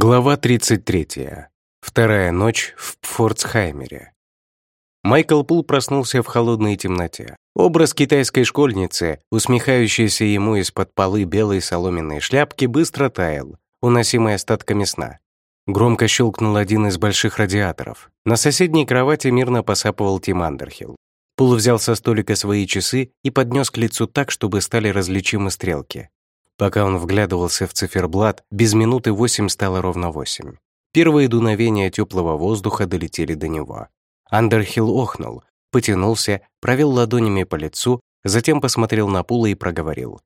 Глава 33. Вторая ночь в Пфорцхаймере. Майкл Пул проснулся в холодной темноте. Образ китайской школьницы, усмехающейся ему из-под полы белой соломенной шляпки, быстро таял, уносимый остатками сна. Громко щелкнул один из больших радиаторов. На соседней кровати мирно посапывал Тим Андерхилл. Пул взял со столика свои часы и поднес к лицу так, чтобы стали различимы стрелки. Пока он вглядывался в циферблат, без минуты восемь стало ровно восемь. Первые дуновения теплого воздуха долетели до него. Андерхилл охнул, потянулся, провел ладонями по лицу, затем посмотрел на Пула и проговорил.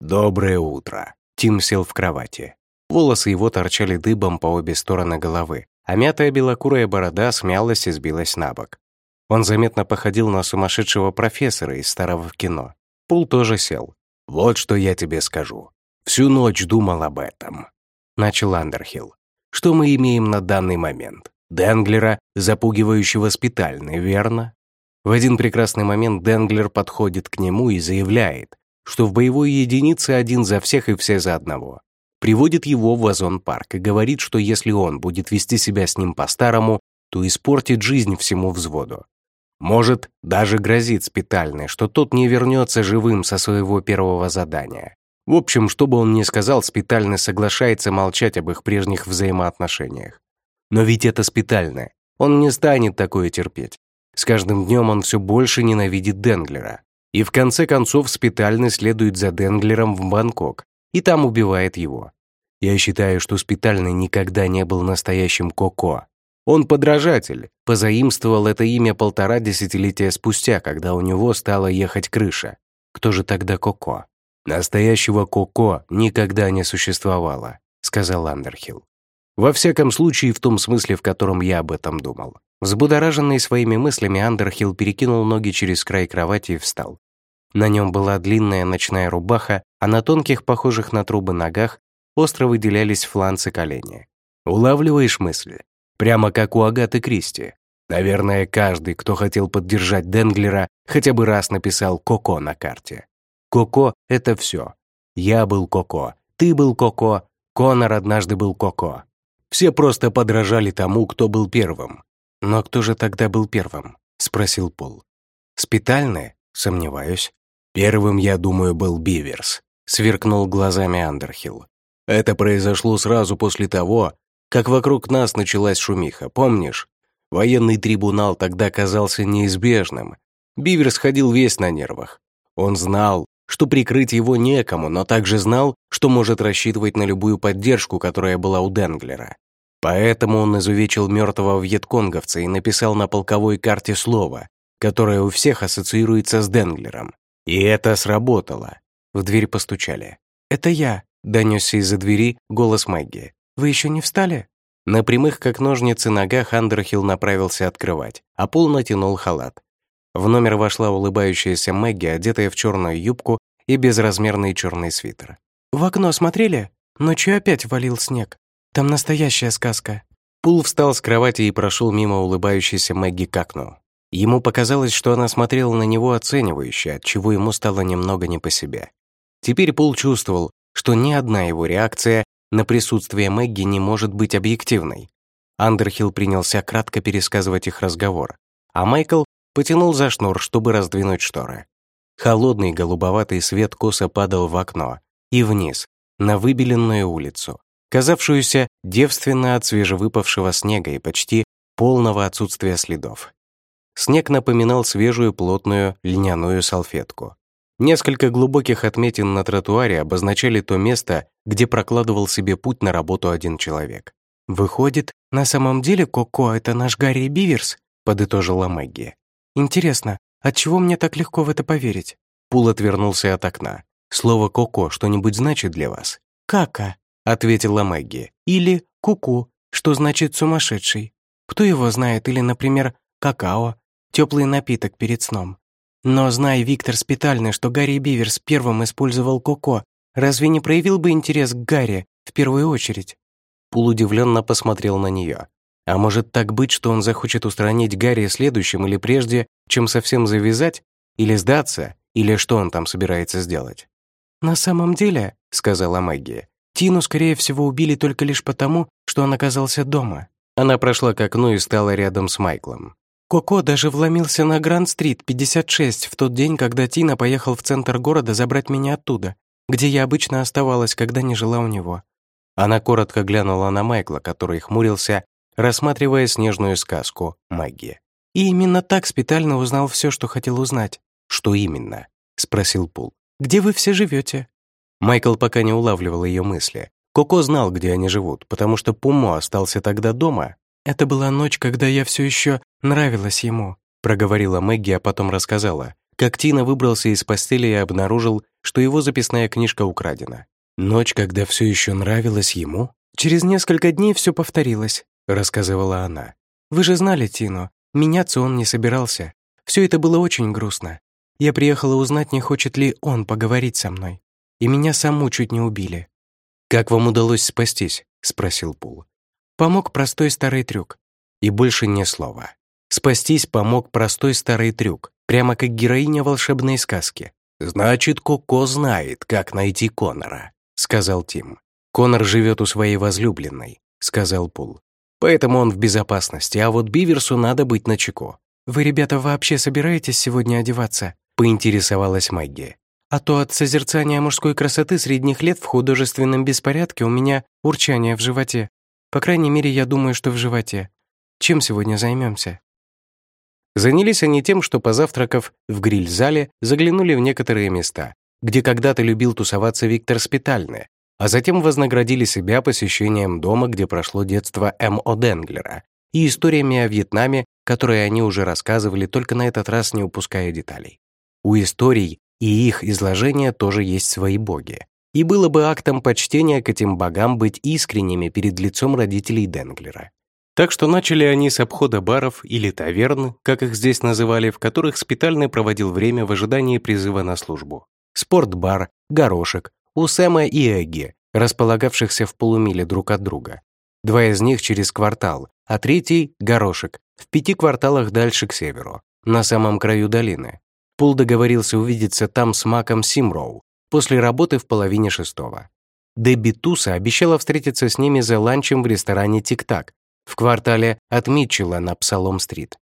«Доброе утро». Тим сел в кровати. Волосы его торчали дыбом по обе стороны головы, а мятая белокурая борода смялась и сбилась на бок. Он заметно походил на сумасшедшего профессора из старого кино. Пул тоже сел, «Вот что я тебе скажу. Всю ночь думал об этом», — начал Андерхилл. «Что мы имеем на данный момент? Денглера, запугивающего спитальный, верно?» В один прекрасный момент Денглер подходит к нему и заявляет, что в боевой единице один за всех и все за одного. Приводит его в Вазон-парк и говорит, что если он будет вести себя с ним по-старому, то испортит жизнь всему взводу. Может, даже грозит спитальный, что тот не вернется живым со своего первого задания. В общем, что бы он ни сказал, спитальный соглашается молчать об их прежних взаимоотношениях. Но ведь это спитальное. Он не станет такое терпеть. С каждым днем он все больше ненавидит Денглера. И в конце концов спитальный следует за Денглером в Бангкок и там убивает его. Я считаю, что спитальный никогда не был настоящим Коко. Он подражатель, позаимствовал это имя полтора десятилетия спустя, когда у него стала ехать крыша. Кто же тогда Коко? Настоящего Коко никогда не существовало, сказал Андерхилл. Во всяком случае, в том смысле, в котором я об этом думал. Взбудораженный своими мыслями, Андерхилл перекинул ноги через край кровати и встал. На нем была длинная ночная рубаха, а на тонких, похожих на трубы ногах, остро выделялись фланцы колени. «Улавливаешь мысли?» Прямо как у Агаты Кристи. Наверное, каждый, кто хотел поддержать Денглера, хотя бы раз написал «Коко» на карте. «Коко» — это все. Я был Коко, ты был Коко, Конор однажды был Коко. Все просто подражали тому, кто был первым. «Но кто же тогда был первым?» — спросил Пол. «Спитальные? Сомневаюсь. Первым, я думаю, был Биверс», — сверкнул глазами Андерхилл. Это произошло сразу после того, как вокруг нас началась шумиха, помнишь? Военный трибунал тогда казался неизбежным. Бивер сходил весь на нервах. Он знал, что прикрыть его некому, но также знал, что может рассчитывать на любую поддержку, которая была у Денглера. Поэтому он изувечил мертвого вьетконговца и написал на полковой карте слово, которое у всех ассоциируется с Денглером. И это сработало. В дверь постучали. «Это я», — донесся из-за двери голос Мэгги. Вы еще не встали?» На прямых, как ножницы, ногах Андерхилл направился открывать, а Пол натянул халат. В номер вошла улыбающаяся Мэгги, одетая в черную юбку и безразмерный черный свитер. «В окно смотрели? Ночью опять валил снег. Там настоящая сказка». Пул встал с кровати и прошел мимо улыбающейся Мэгги к окну. Ему показалось, что она смотрела на него оценивающе, от чего ему стало немного не по себе. Теперь Пул чувствовал, что ни одна его реакция на присутствие Мэгги не может быть объективной. Андерхилл принялся кратко пересказывать их разговор, а Майкл потянул за шнур, чтобы раздвинуть шторы. Холодный голубоватый свет косо падал в окно и вниз, на выбеленную улицу, казавшуюся девственно от свежевыпавшего снега и почти полного отсутствия следов. Снег напоминал свежую плотную льняную салфетку. Несколько глубоких отметин на тротуаре обозначали то место, где прокладывал себе путь на работу один человек. «Выходит, на самом деле Коко — это наш Гарри Биверс?» — подытожила Мэгги. «Интересно, отчего мне так легко в это поверить?» Пул отвернулся от окна. «Слово «коко» что-нибудь значит для вас?» «Кака», — ответила Мэгги. «Или «куку», что значит «сумасшедший». Кто его знает? Или, например, «какао», теплый напиток перед сном. Но зная Виктор Спитальный, что Гарри Биверс первым использовал Коко, разве не проявил бы интерес к Гарри в первую очередь? Пул удивленно посмотрел на нее. А может так быть, что он захочет устранить Гарри следующим или прежде, чем совсем завязать? Или сдаться? Или что он там собирается сделать? «На самом деле», — сказала Мэгги, «Тину, скорее всего, убили только лишь потому, что он оказался дома». Она прошла к окну и стала рядом с Майклом. Коко даже вломился на Гранд-стрит, 56, в тот день, когда Тина поехал в центр города забрать меня оттуда, где я обычно оставалась, когда не жила у него. Она коротко глянула на Майкла, который хмурился, рассматривая снежную сказку «Магия». И именно так специально узнал все, что хотел узнать. «Что именно?» — спросил Пул. «Где вы все живете?» Майкл пока не улавливал ее мысли. Коко знал, где они живут, потому что Пумо остался тогда дома. «Это была ночь, когда я все еще нравилась ему», проговорила Мэгги, а потом рассказала, как Тина выбрался из постели и обнаружил, что его записная книжка украдена. Ночь, когда все еще нравилось ему? Через несколько дней все повторилось, рассказывала она. Вы же знали Тину, меняться он не собирался. Все это было очень грустно. Я приехала узнать, не хочет ли он поговорить со мной. И меня саму чуть не убили. «Как вам удалось спастись?» — спросил Пул. Помог простой старый трюк. И больше ни слова. Спастись помог простой старый трюк, прямо как героиня волшебной сказки. «Значит, Коко знает, как найти Конора», — сказал Тим. «Конор живет у своей возлюбленной», — сказал Пул. «Поэтому он в безопасности, а вот Биверсу надо быть начеку». «Вы, ребята, вообще собираетесь сегодня одеваться?» — поинтересовалась Магги. «А то от созерцания мужской красоты средних лет в художественном беспорядке у меня урчание в животе. По крайней мере, я думаю, что в животе. Чем сегодня займемся? Занялись они тем, что, позавтракав в гриль-зале, заглянули в некоторые места, где когда-то любил тусоваться Виктор Спитальный, а затем вознаградили себя посещением дома, где прошло детство М.О. Денглера, и историями о Вьетнаме, которые они уже рассказывали, только на этот раз не упуская деталей. У историй и их изложения тоже есть свои боги и было бы актом почтения к этим богам быть искренними перед лицом родителей Денглера. Так что начали они с обхода баров или таверн, как их здесь называли, в которых Спитальный проводил время в ожидании призыва на службу. Спортбар, горошек, у Сэма и Эгги, располагавшихся в полумиле друг от друга. Два из них через квартал, а третий — горошек, в пяти кварталах дальше к северу, на самом краю долины. Пул договорился увидеться там с Маком Симроу, после работы в половине шестого. Дебби Туса обещала встретиться с ними за ланчем в ресторане «Тик-так» в квартале от Митчелла на Псалом-стрит.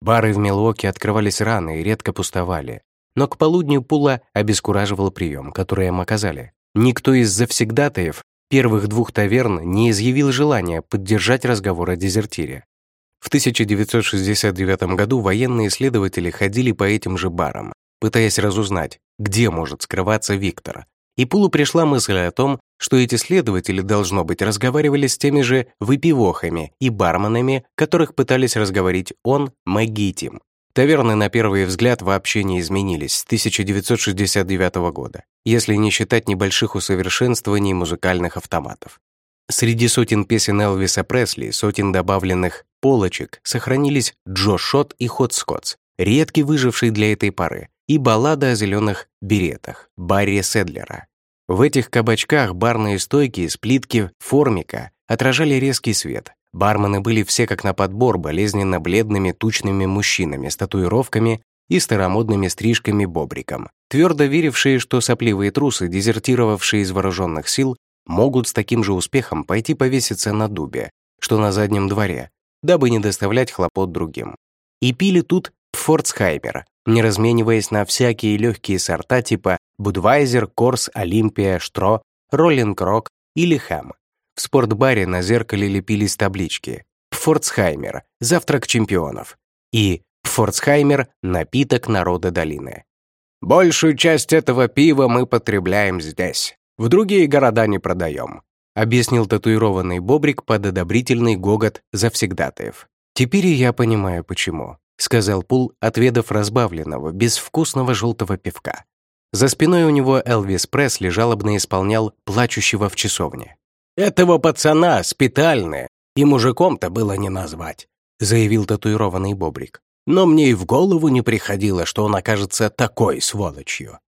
Бары в Милуоке открывались рано и редко пустовали, но к полудню Пула обескураживал прием, который им оказали. Никто из завсегдатаев первых двух таверн не изъявил желания поддержать разговор о дезертире. В 1969 году военные исследователи ходили по этим же барам, пытаясь разузнать, где может скрываться Виктор. И Пулу пришла мысль о том, что эти следователи, должно быть, разговаривали с теми же выпивохами и барменами, которых пытались разговорить он, Мэгги и Тим. Таверны, на первый взгляд, вообще не изменились с 1969 года, если не считать небольших усовершенствований музыкальных автоматов. Среди сотен песен Элвиса Пресли, сотен добавленных полочек, сохранились Джо Шот и Хот Скотс, редкий выживший для этой пары, и баллада о зеленых беретах Барри Седлера. В этих кабачках барные стойки из плитки формика отражали резкий свет. Бармены были все как на подбор болезненно бледными тучными мужчинами с татуировками и старомодными стрижками-бобриком, твердо верившие, что сопливые трусы, дезертировавшие из вооруженных сил, могут с таким же успехом пойти повеситься на дубе, что на заднем дворе, дабы не доставлять хлопот другим. И пили тут Пфорцхаймер, не размениваясь на всякие легкие сорта типа Будвайзер, Корс, Олимпия, Штро, Роллинг Рок или Хэм. В спортбаре на зеркале лепились таблички «Пфорцхаймер. Завтрак чемпионов» и «Пфорцхаймер. Напиток народа долины». «Большую часть этого пива мы потребляем здесь. В другие города не продаем», объяснил татуированный бобрик под одобрительный гогот завсегдатаев. «Теперь я понимаю, почему. — сказал Пул, отведав разбавленного, безвкусного желтого пивка. За спиной у него Элвис Пресли жалобно исполнял плачущего в часовне. «Этого пацана спитальное, и мужиком-то было не назвать», — заявил татуированный бобрик. «Но мне и в голову не приходило, что он окажется такой сволочью».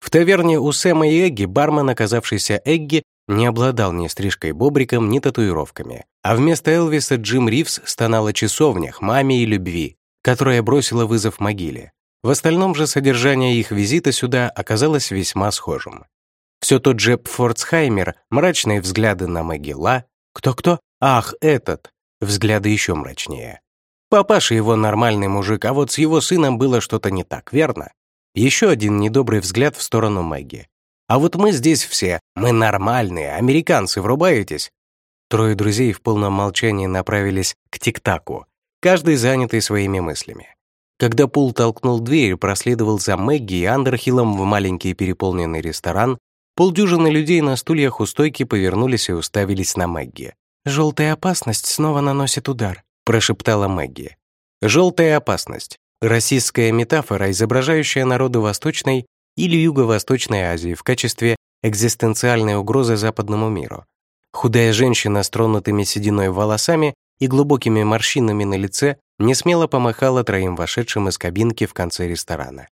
В таверне у Сэма и Эгги бармен, оказавшийся Эгги, не обладал ни стрижкой бобриком, ни татуировками, а вместо Элвиса Джим Ривз стонал о часовнях, маме и любви, которая бросила вызов могиле. В остальном же содержание их визита сюда оказалось весьма схожим. Все тот же Пфорцхаймер, мрачные взгляды на могила. Кто-кто? Ах, этот! Взгляды еще мрачнее. Папаша его нормальный мужик, а вот с его сыном было что-то не так, верно? Еще один недобрый взгляд в сторону Мэгги. А вот мы здесь все, мы нормальные, американцы, врубаетесь? Трое друзей в полном молчании направились к тик-таку, каждый занятый своими мыслями. Когда Пул толкнул дверь проследовал за Мэгги и Андерхиллом в маленький переполненный ресторан, полдюжины людей на стульях у стойки повернулись и уставились на Мэгги. «Желтая опасность снова наносит удар», — прошептала Мэгги. «Желтая опасность» — российская метафора, изображающая народы Восточной или Юго-Восточной Азии в качестве экзистенциальной угрозы западному миру. Худая женщина с тронутыми сединой волосами и глубокими морщинами на лице несмело помахала троим вошедшим из кабинки в конце ресторана.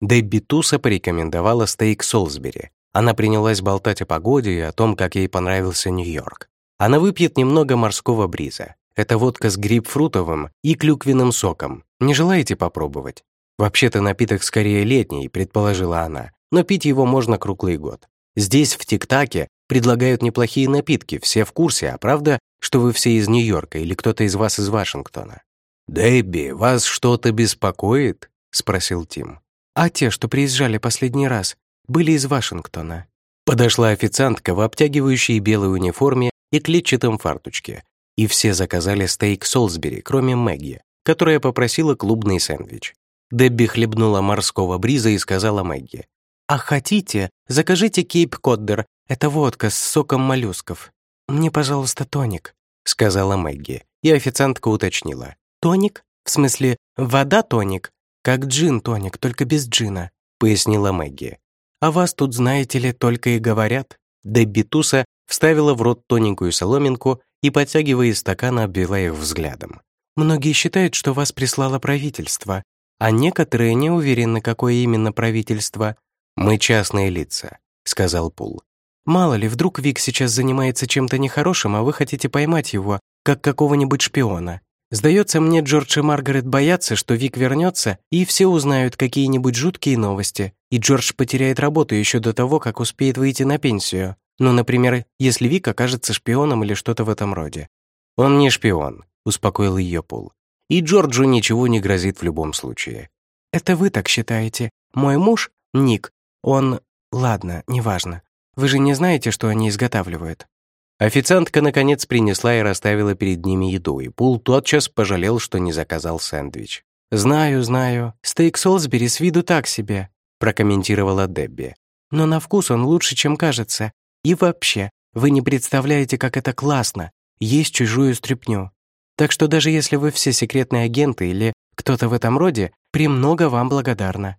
Дебби Туса порекомендовала стейк Солсбери. Она принялась болтать о погоде и о том, как ей понравился Нью-Йорк. Она выпьет немного морского бриза. Это водка с грейпфрутовым и клюквенным соком. Не желаете попробовать? Вообще-то напиток скорее летний, предположила она, но пить его можно круглый год. Здесь, в Тик-Таке, предлагают неплохие напитки, все в курсе, а правда, что вы все из Нью-Йорка или кто-то из вас из Вашингтона?» «Дебби, вас что-то беспокоит?» — спросил Тим. «А те, что приезжали последний раз, были из Вашингтона». Подошла официантка в обтягивающей белой униформе и клетчатом фартучке, и все заказали стейк Солсбери, кроме Мэгги, которая попросила клубный сэндвич. Дебби хлебнула морского бриза и сказала Мэгги. «А хотите, закажите Кейп Коддер, это водка с соком моллюсков. Мне, пожалуйста, тоник», — сказала Мэгги, и официантка уточнила. «Тоник? В смысле, вода-тоник? Как джин-тоник, только без джина», — пояснила Мэгги. «А вас тут, знаете ли, только и говорят». Дебби Туса вставила в рот тоненькую соломинку и, подтягивая из стакана, обвела их взглядом. «Многие считают, что вас прислало правительство, а некоторые не уверены, какое именно правительство. Мы частные лица», — сказал Пул. «Мало ли, вдруг Вик сейчас занимается чем-то нехорошим, а вы хотите поймать его, как какого-нибудь шпиона. Сдается мне, Джордж и Маргарет боятся, что Вик вернется, и все узнают какие-нибудь жуткие новости, и Джордж потеряет работу еще до того, как успеет выйти на пенсию. Ну, например, если Вик окажется шпионом или что-то в этом роде. «Он не шпион», — успокоил ее Пол. «И Джорджу ничего не грозит в любом случае». «Это вы так считаете. Мой муж, Ник, он... Ладно, неважно. Вы же не знаете, что они изготавливают?» Официантка, наконец, принесла и расставила перед ними еду, и Пул тотчас пожалел, что не заказал сэндвич. «Знаю, знаю. Стейк Солсбери с виду так себе», — прокомментировала Дебби. «Но на вкус он лучше, чем кажется. И вообще, вы не представляете, как это классно — есть чужую стряпню. Так что даже если вы все секретные агенты или кто-то в этом роде, премного вам благодарна».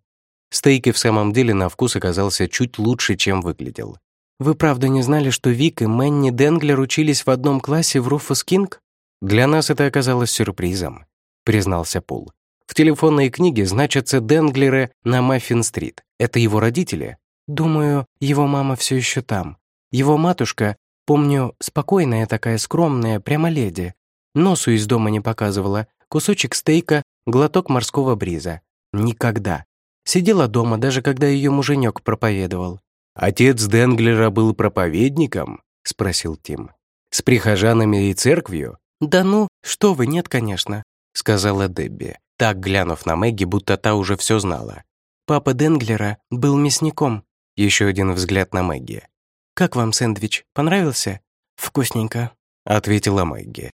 Стейк и в самом деле на вкус оказался чуть лучше, чем выглядел. «Вы правда не знали, что Вик и Мэнни Денглер учились в одном классе в Руфус Кинг?» «Для нас это оказалось сюрпризом», — признался Пул. «В телефонной книге значатся Денглеры на Маффин-стрит. Это его родители?» «Думаю, его мама все еще там. Его матушка, помню, спокойная такая, скромная, прямо леди. Носу из дома не показывала, кусочек стейка, глоток морского бриза. Никогда. Сидела дома, даже когда ее муженек проповедовал. «Отец Денглера был проповедником?» — спросил Тим. «С прихожанами и церковью?» «Да ну, что вы, нет, конечно», — сказала Дебби, так глянув на Мэгги, будто та уже все знала. «Папа Денглера был мясником». Еще один взгляд на Мэгги. «Как вам сэндвич? Понравился?» «Вкусненько», — ответила Мэгги.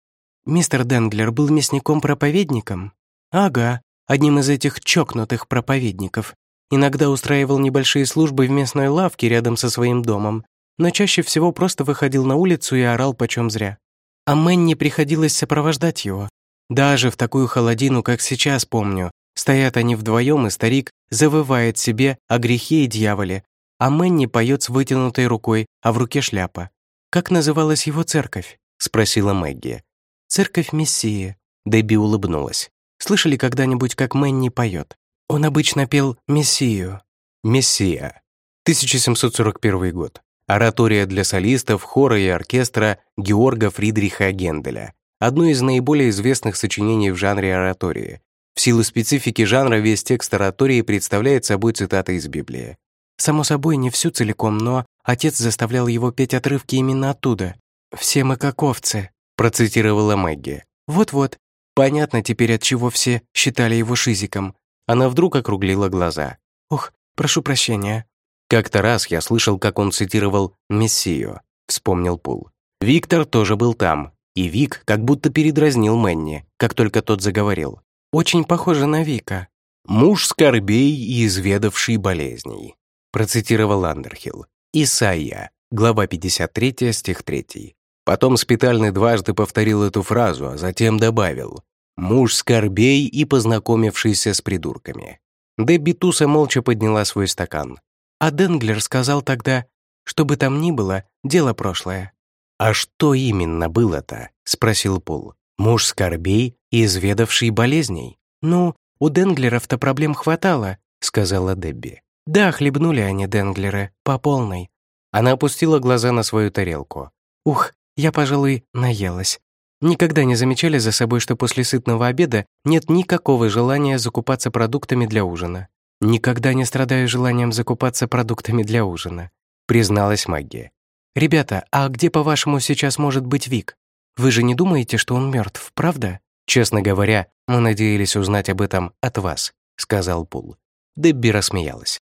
«Мистер Денглер был мясником-проповедником?» «Ага, одним из этих чокнутых проповедников. Иногда устраивал небольшие службы в местной лавке рядом со своим домом, но чаще всего просто выходил на улицу и орал почем зря. А Мэнни приходилось сопровождать его. Даже в такую холодину, как сейчас помню, стоят они вдвоем, и старик завывает себе о грехе и дьяволе, а Мэнни поет с вытянутой рукой, а в руке шляпа. «Как называлась его церковь?» — спросила Мэгги. «Церковь Мессии», — Дебби улыбнулась. «Слышали когда-нибудь, как Мэнни поет? Он обычно пел «Мессию». «Мессия». 1741 год. Оратория для солистов, хора и оркестра Георга Фридриха Генделя. Одно из наиболее известных сочинений в жанре оратории. В силу специфики жанра весь текст оратории представляет собой цитаты из Библии. Само собой, не всю целиком, но отец заставлял его петь отрывки именно оттуда. «Все мы как овцы», процитировала Мэгги. «Вот-вот. Понятно теперь, от чего все считали его шизиком». Она вдруг округлила глаза. «Ох, прошу прощения». Как-то раз я слышал, как он цитировал «Мессию», вспомнил Пул. Виктор тоже был там, и Вик как будто передразнил Мэнни, как только тот заговорил. «Очень похоже на Вика». «Муж скорбей и изведавший болезней», процитировал Андерхилл. «Исайя, глава 53, стих 3». Потом Спитальный дважды повторил эту фразу, а затем добавил «Муж скорбей и познакомившийся с придурками». Дебби Туса молча подняла свой стакан. А Денглер сказал тогда, что бы там ни было, дело прошлое. «А что именно было-то?» — спросил Пол. «Муж скорбей и изведавший болезней?» «Ну, у Денглеров-то проблем хватало», — сказала Дебби. «Да, хлебнули они Денглеры, по полной». Она опустила глаза на свою тарелку. «Ух, я, пожалуй, наелась. Никогда не замечали за собой, что после сытного обеда нет никакого желания закупаться продуктами для ужина. Никогда не страдаю желанием закупаться продуктами для ужина», призналась Магия. «Ребята, а где, по-вашему, сейчас может быть Вик? Вы же не думаете, что он мертв, правда?» «Честно говоря, мы надеялись узнать об этом от вас», сказал Пул. Дебби рассмеялась.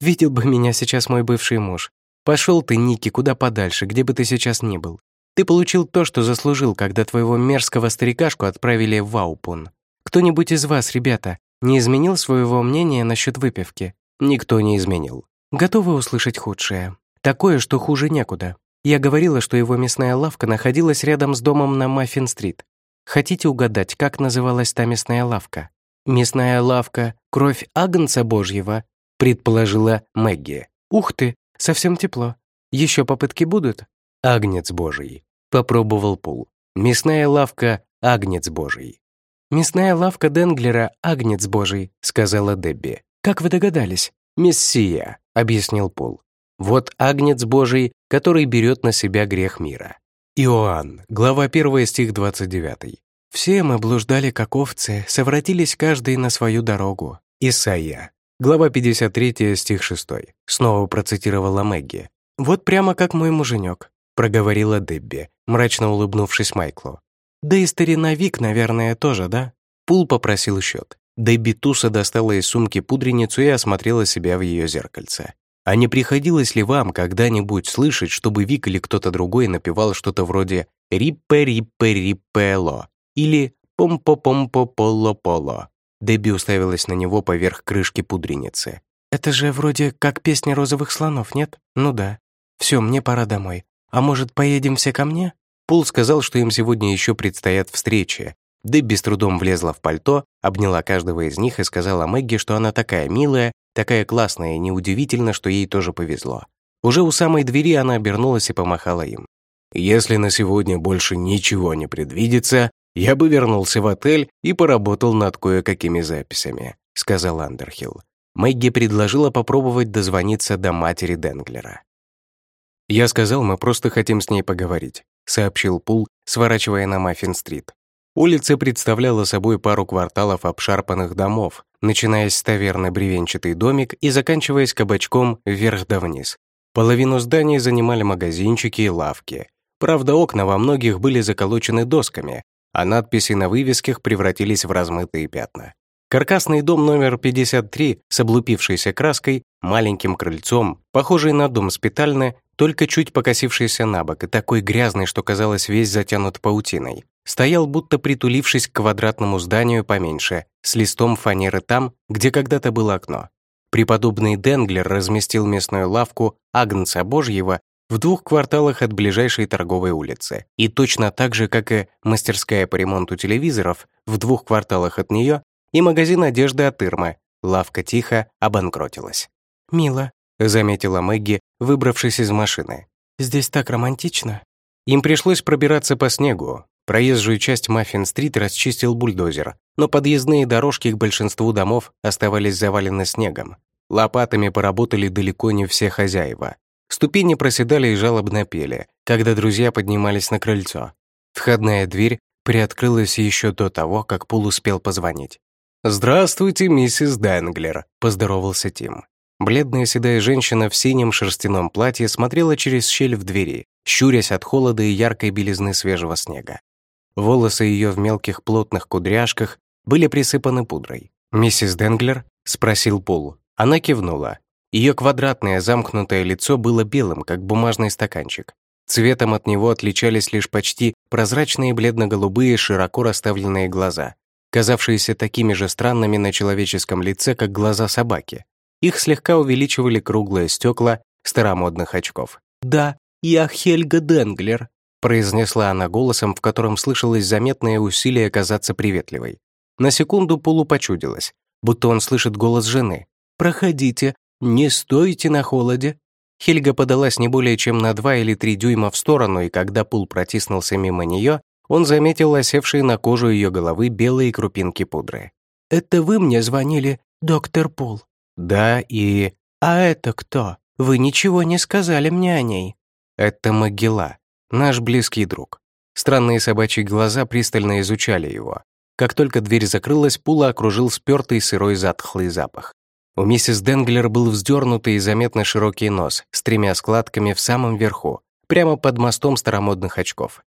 «Видел бы меня сейчас мой бывший муж. Пошел ты, Ники, куда подальше, где бы ты сейчас ни был. Ты получил то, что заслужил, когда твоего мерзкого старикашку отправили в Ваупун. Кто-нибудь из вас, ребята, не изменил своего мнения насчет выпивки? Никто не изменил. Готовы услышать худшее? Такое, что хуже некуда. Я говорила, что его мясная лавка находилась рядом с домом на Маффин-стрит. Хотите угадать, как называлась та мясная лавка? «Мясная лавка «Кровь Агнца Божьего», предположила Мэгги. «Ух ты, совсем тепло. Еще попытки будут?» «Агнец Божий», — попробовал Пул. «Мясная лавка «Агнец Божий». «Мясная лавка Денглера «Агнец Божий», — сказала Дебби. «Как вы догадались?» «Мессия», — объяснил Пул. «Вот Агнец Божий, который берет на себя грех мира». Иоанн, глава 1, стих 29. «Все мы блуждали, как овцы, совратились каждый на свою дорогу». Исайя, глава 53, стих 6. Снова процитировала Мэгги. «Вот прямо как мой муженек проговорила Дебби, мрачно улыбнувшись Майклу. «Да и старина Вик, наверное, тоже, да?» Пул попросил счет. Дебби Туса достала из сумки пудреницу и осмотрела себя в ее зеркальце. А не приходилось ли вам когда-нибудь слышать, чтобы Вик или кто-то другой напевал что-то вроде «Риппе-риппе-риппело» или «Помпо-помпо-поло-поло»? Дебби уставилась на него поверх крышки пудреницы. «Это же вроде как песня розовых слонов, нет? Ну да. Все, мне пора домой. «А может, поедем все ко мне?» Пол сказал, что им сегодня еще предстоят встречи. Дебби с трудом влезла в пальто, обняла каждого из них и сказала Мэгги, что она такая милая, такая классная, и неудивительно, что ей тоже повезло. Уже у самой двери она обернулась и помахала им. «Если на сегодня больше ничего не предвидится, я бы вернулся в отель и поработал над кое-какими записями», сказал Андерхилл. Мэгги предложила попробовать дозвониться до матери Денглера. «Я сказал, мы просто хотим с ней поговорить», сообщил Пул, сворачивая на Маффин-стрит. Улица представляла собой пару кварталов обшарпанных домов, начиная с таверны бревенчатый домик и заканчиваясь кабачком вверх да вниз. Половину зданий занимали магазинчики и лавки. Правда, окна во многих были заколочены досками, а надписи на вывесках превратились в размытые пятна. Каркасный дом номер 53 с облупившейся краской, маленьким крыльцом, похожий на дом спитальны, только чуть покосившийся на бок и такой грязный, что казалось весь затянут паутиной. Стоял, будто притулившись к квадратному зданию поменьше, с листом фанеры там, где когда-то было окно. Преподобный Денглер разместил местную лавку Агнца Божьего в двух кварталах от ближайшей торговой улицы. И точно так же, как и мастерская по ремонту телевизоров в двух кварталах от нее, и магазин одежды от Ирмы, лавка тихо обанкротилась. «Мило», — заметила Мэгги, выбравшись из машины. «Здесь так романтично». Им пришлось пробираться по снегу. Проезжую часть Маффин-стрит расчистил бульдозер, но подъездные дорожки к большинству домов оставались завалены снегом. Лопатами поработали далеко не все хозяева. Ступени проседали и жалобно пели, когда друзья поднимались на крыльцо. Входная дверь приоткрылась еще до того, как Пул успел позвонить. «Здравствуйте, миссис Денглер», — поздоровался Тим. Бледная седая женщина в синем шерстяном платье смотрела через щель в двери, щурясь от холода и яркой белизны свежего снега. Волосы ее в мелких плотных кудряшках были присыпаны пудрой. «Миссис Денглер?» — спросил Пол. Она кивнула. Ее квадратное замкнутое лицо было белым, как бумажный стаканчик. Цветом от него отличались лишь почти прозрачные бледно-голубые, широко расставленные глаза, казавшиеся такими же странными на человеческом лице, как глаза собаки. Их слегка увеличивали круглые стекла старомодных очков. «Да, я Хельга Денглер», произнесла она голосом, в котором слышалось заметное усилие казаться приветливой. На секунду Полу почудилось, будто он слышит голос жены. «Проходите, не стойте на холоде». Хельга подалась не более чем на два или три дюйма в сторону, и когда Пул протиснулся мимо нее, он заметил осевшие на кожу ее головы белые крупинки пудры. «Это вы мне звонили, доктор Пул?» «Да, и...» «А это кто? Вы ничего не сказали мне о ней». «Это Могила, наш близкий друг». Странные собачьи глаза пристально изучали его. Как только дверь закрылась, Пула окружил спёртый сырой затхлый запах. У миссис Денглер был вздернутый и заметно широкий нос с тремя складками в самом верху, прямо под мостом старомодных очков.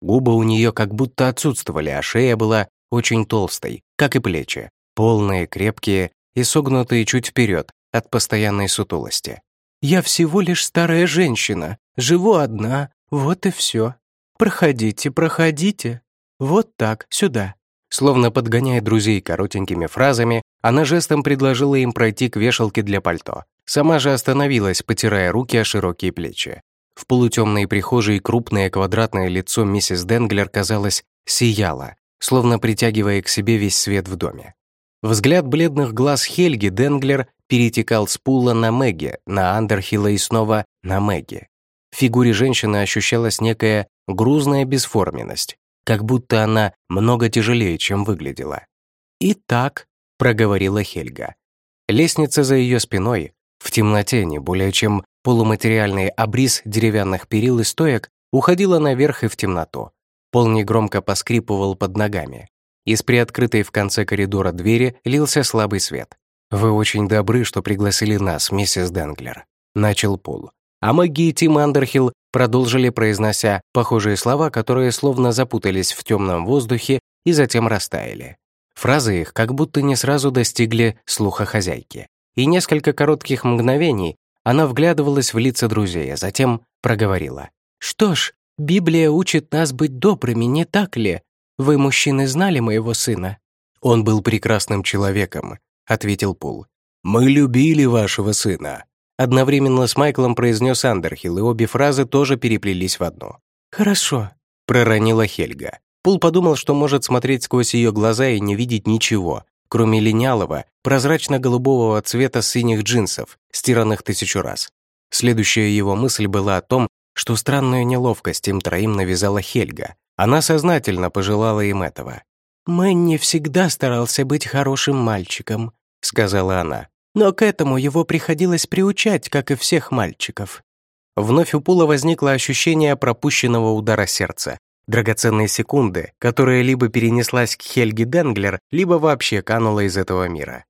Губы у нее как будто отсутствовали, а шея была очень толстой, как и плечи, полные, крепкие и согнутые чуть вперед от постоянной сутулости. «Я всего лишь старая женщина, живу одна, вот и все. Проходите, проходите. Вот так, сюда». Словно подгоняя друзей коротенькими фразами, она жестом предложила им пройти к вешалке для пальто. Сама же остановилась, потирая руки о широкие плечи. В полутемной прихожей крупное квадратное лицо миссис Денглер, казалось, сияло, словно притягивая к себе весь свет в доме. Взгляд бледных глаз Хельги Денглер перетекал с Пула на Мэгги, на Андерхилла и снова на Мэгги. В фигуре женщины ощущалась некая грузная бесформенность, как будто она много тяжелее, чем выглядела. «Итак», — проговорила Хельга. Лестница за ее спиной, в темноте не более чем полуматериальный обрис деревянных перил и стоек, уходила наверх и в темноту. Пол негромко поскрипывал под ногами. Из приоткрытой в конце коридора двери лился слабый свет. «Вы очень добры, что пригласили нас, миссис Денглер», — начал Пол. А Мэгги и Тим Андерхилл продолжили, произнося похожие слова, которые словно запутались в темном воздухе и затем растаяли. Фразы их как будто не сразу достигли слуха хозяйки. И несколько коротких мгновений она вглядывалась в лица друзей, а затем проговорила. «Что ж, Библия учит нас быть добрыми, не так ли? Вы, мужчины, знали моего сына?» «Он был прекрасным человеком», — ответил Пул. «Мы любили вашего сына», — одновременно с Майклом произнес Андерхилл, и обе фразы тоже переплелись в одну. «Хорошо», — проронила Хельга. Пул подумал, что может смотреть сквозь ее глаза и не видеть ничего, кроме линялого, прозрачно-голубого цвета синих джинсов, стиранных тысячу раз. Следующая его мысль была о том, что странную неловкость им троим навязала Хельга, она сознательно пожелала им этого. «Мэнни всегда старался быть хорошим мальчиком», — сказала она. «Но к этому его приходилось приучать, как и всех мальчиков». Вновь у Пула возникло ощущение пропущенного удара сердца, драгоценной секунды, которая либо перенеслась к Хельге Денглер, либо вообще канула из этого мира.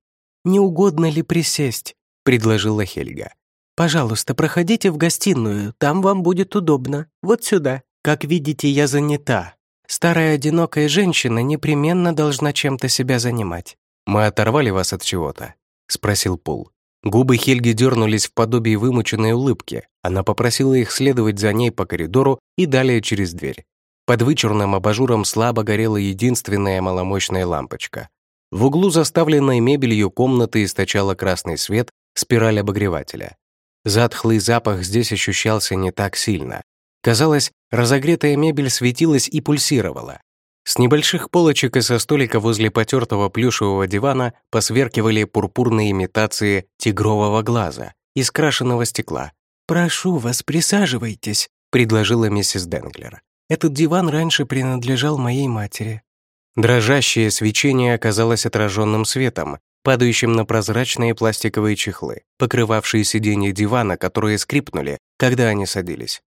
«Не угодно ли присесть?» — предложила Хельга. «Пожалуйста, проходите в гостиную, там вам будет удобно. Вот сюда». Как видите, я занята. Старая одинокая женщина непременно должна чем-то себя занимать. Мы оторвали вас от чего-то? спросил Пол. Губы Хельги дернулись в подобии вымученной улыбки. Она попросила их следовать за ней по коридору и далее через дверь. Под вычурным абажуром слабо горела единственная маломощная лампочка. В углу заставленной мебелью комнаты источала красный свет спираль обогревателя. Затхлый запах здесь ощущался не так сильно, Казалось, разогретая мебель светилась и пульсировала. С небольших полочек и со столика возле потертого плюшевого дивана посверкивали пурпурные имитации тигрового глаза из крашеного стекла. «Прошу вас, присаживайтесь», — предложила миссис Денглер. «Этот диван раньше принадлежал моей матери». Дрожащее свечение оказалось отраженным светом, падающим на прозрачные пластиковые чехлы, покрывавшие сиденье дивана, которые скрипнули, когда они садились.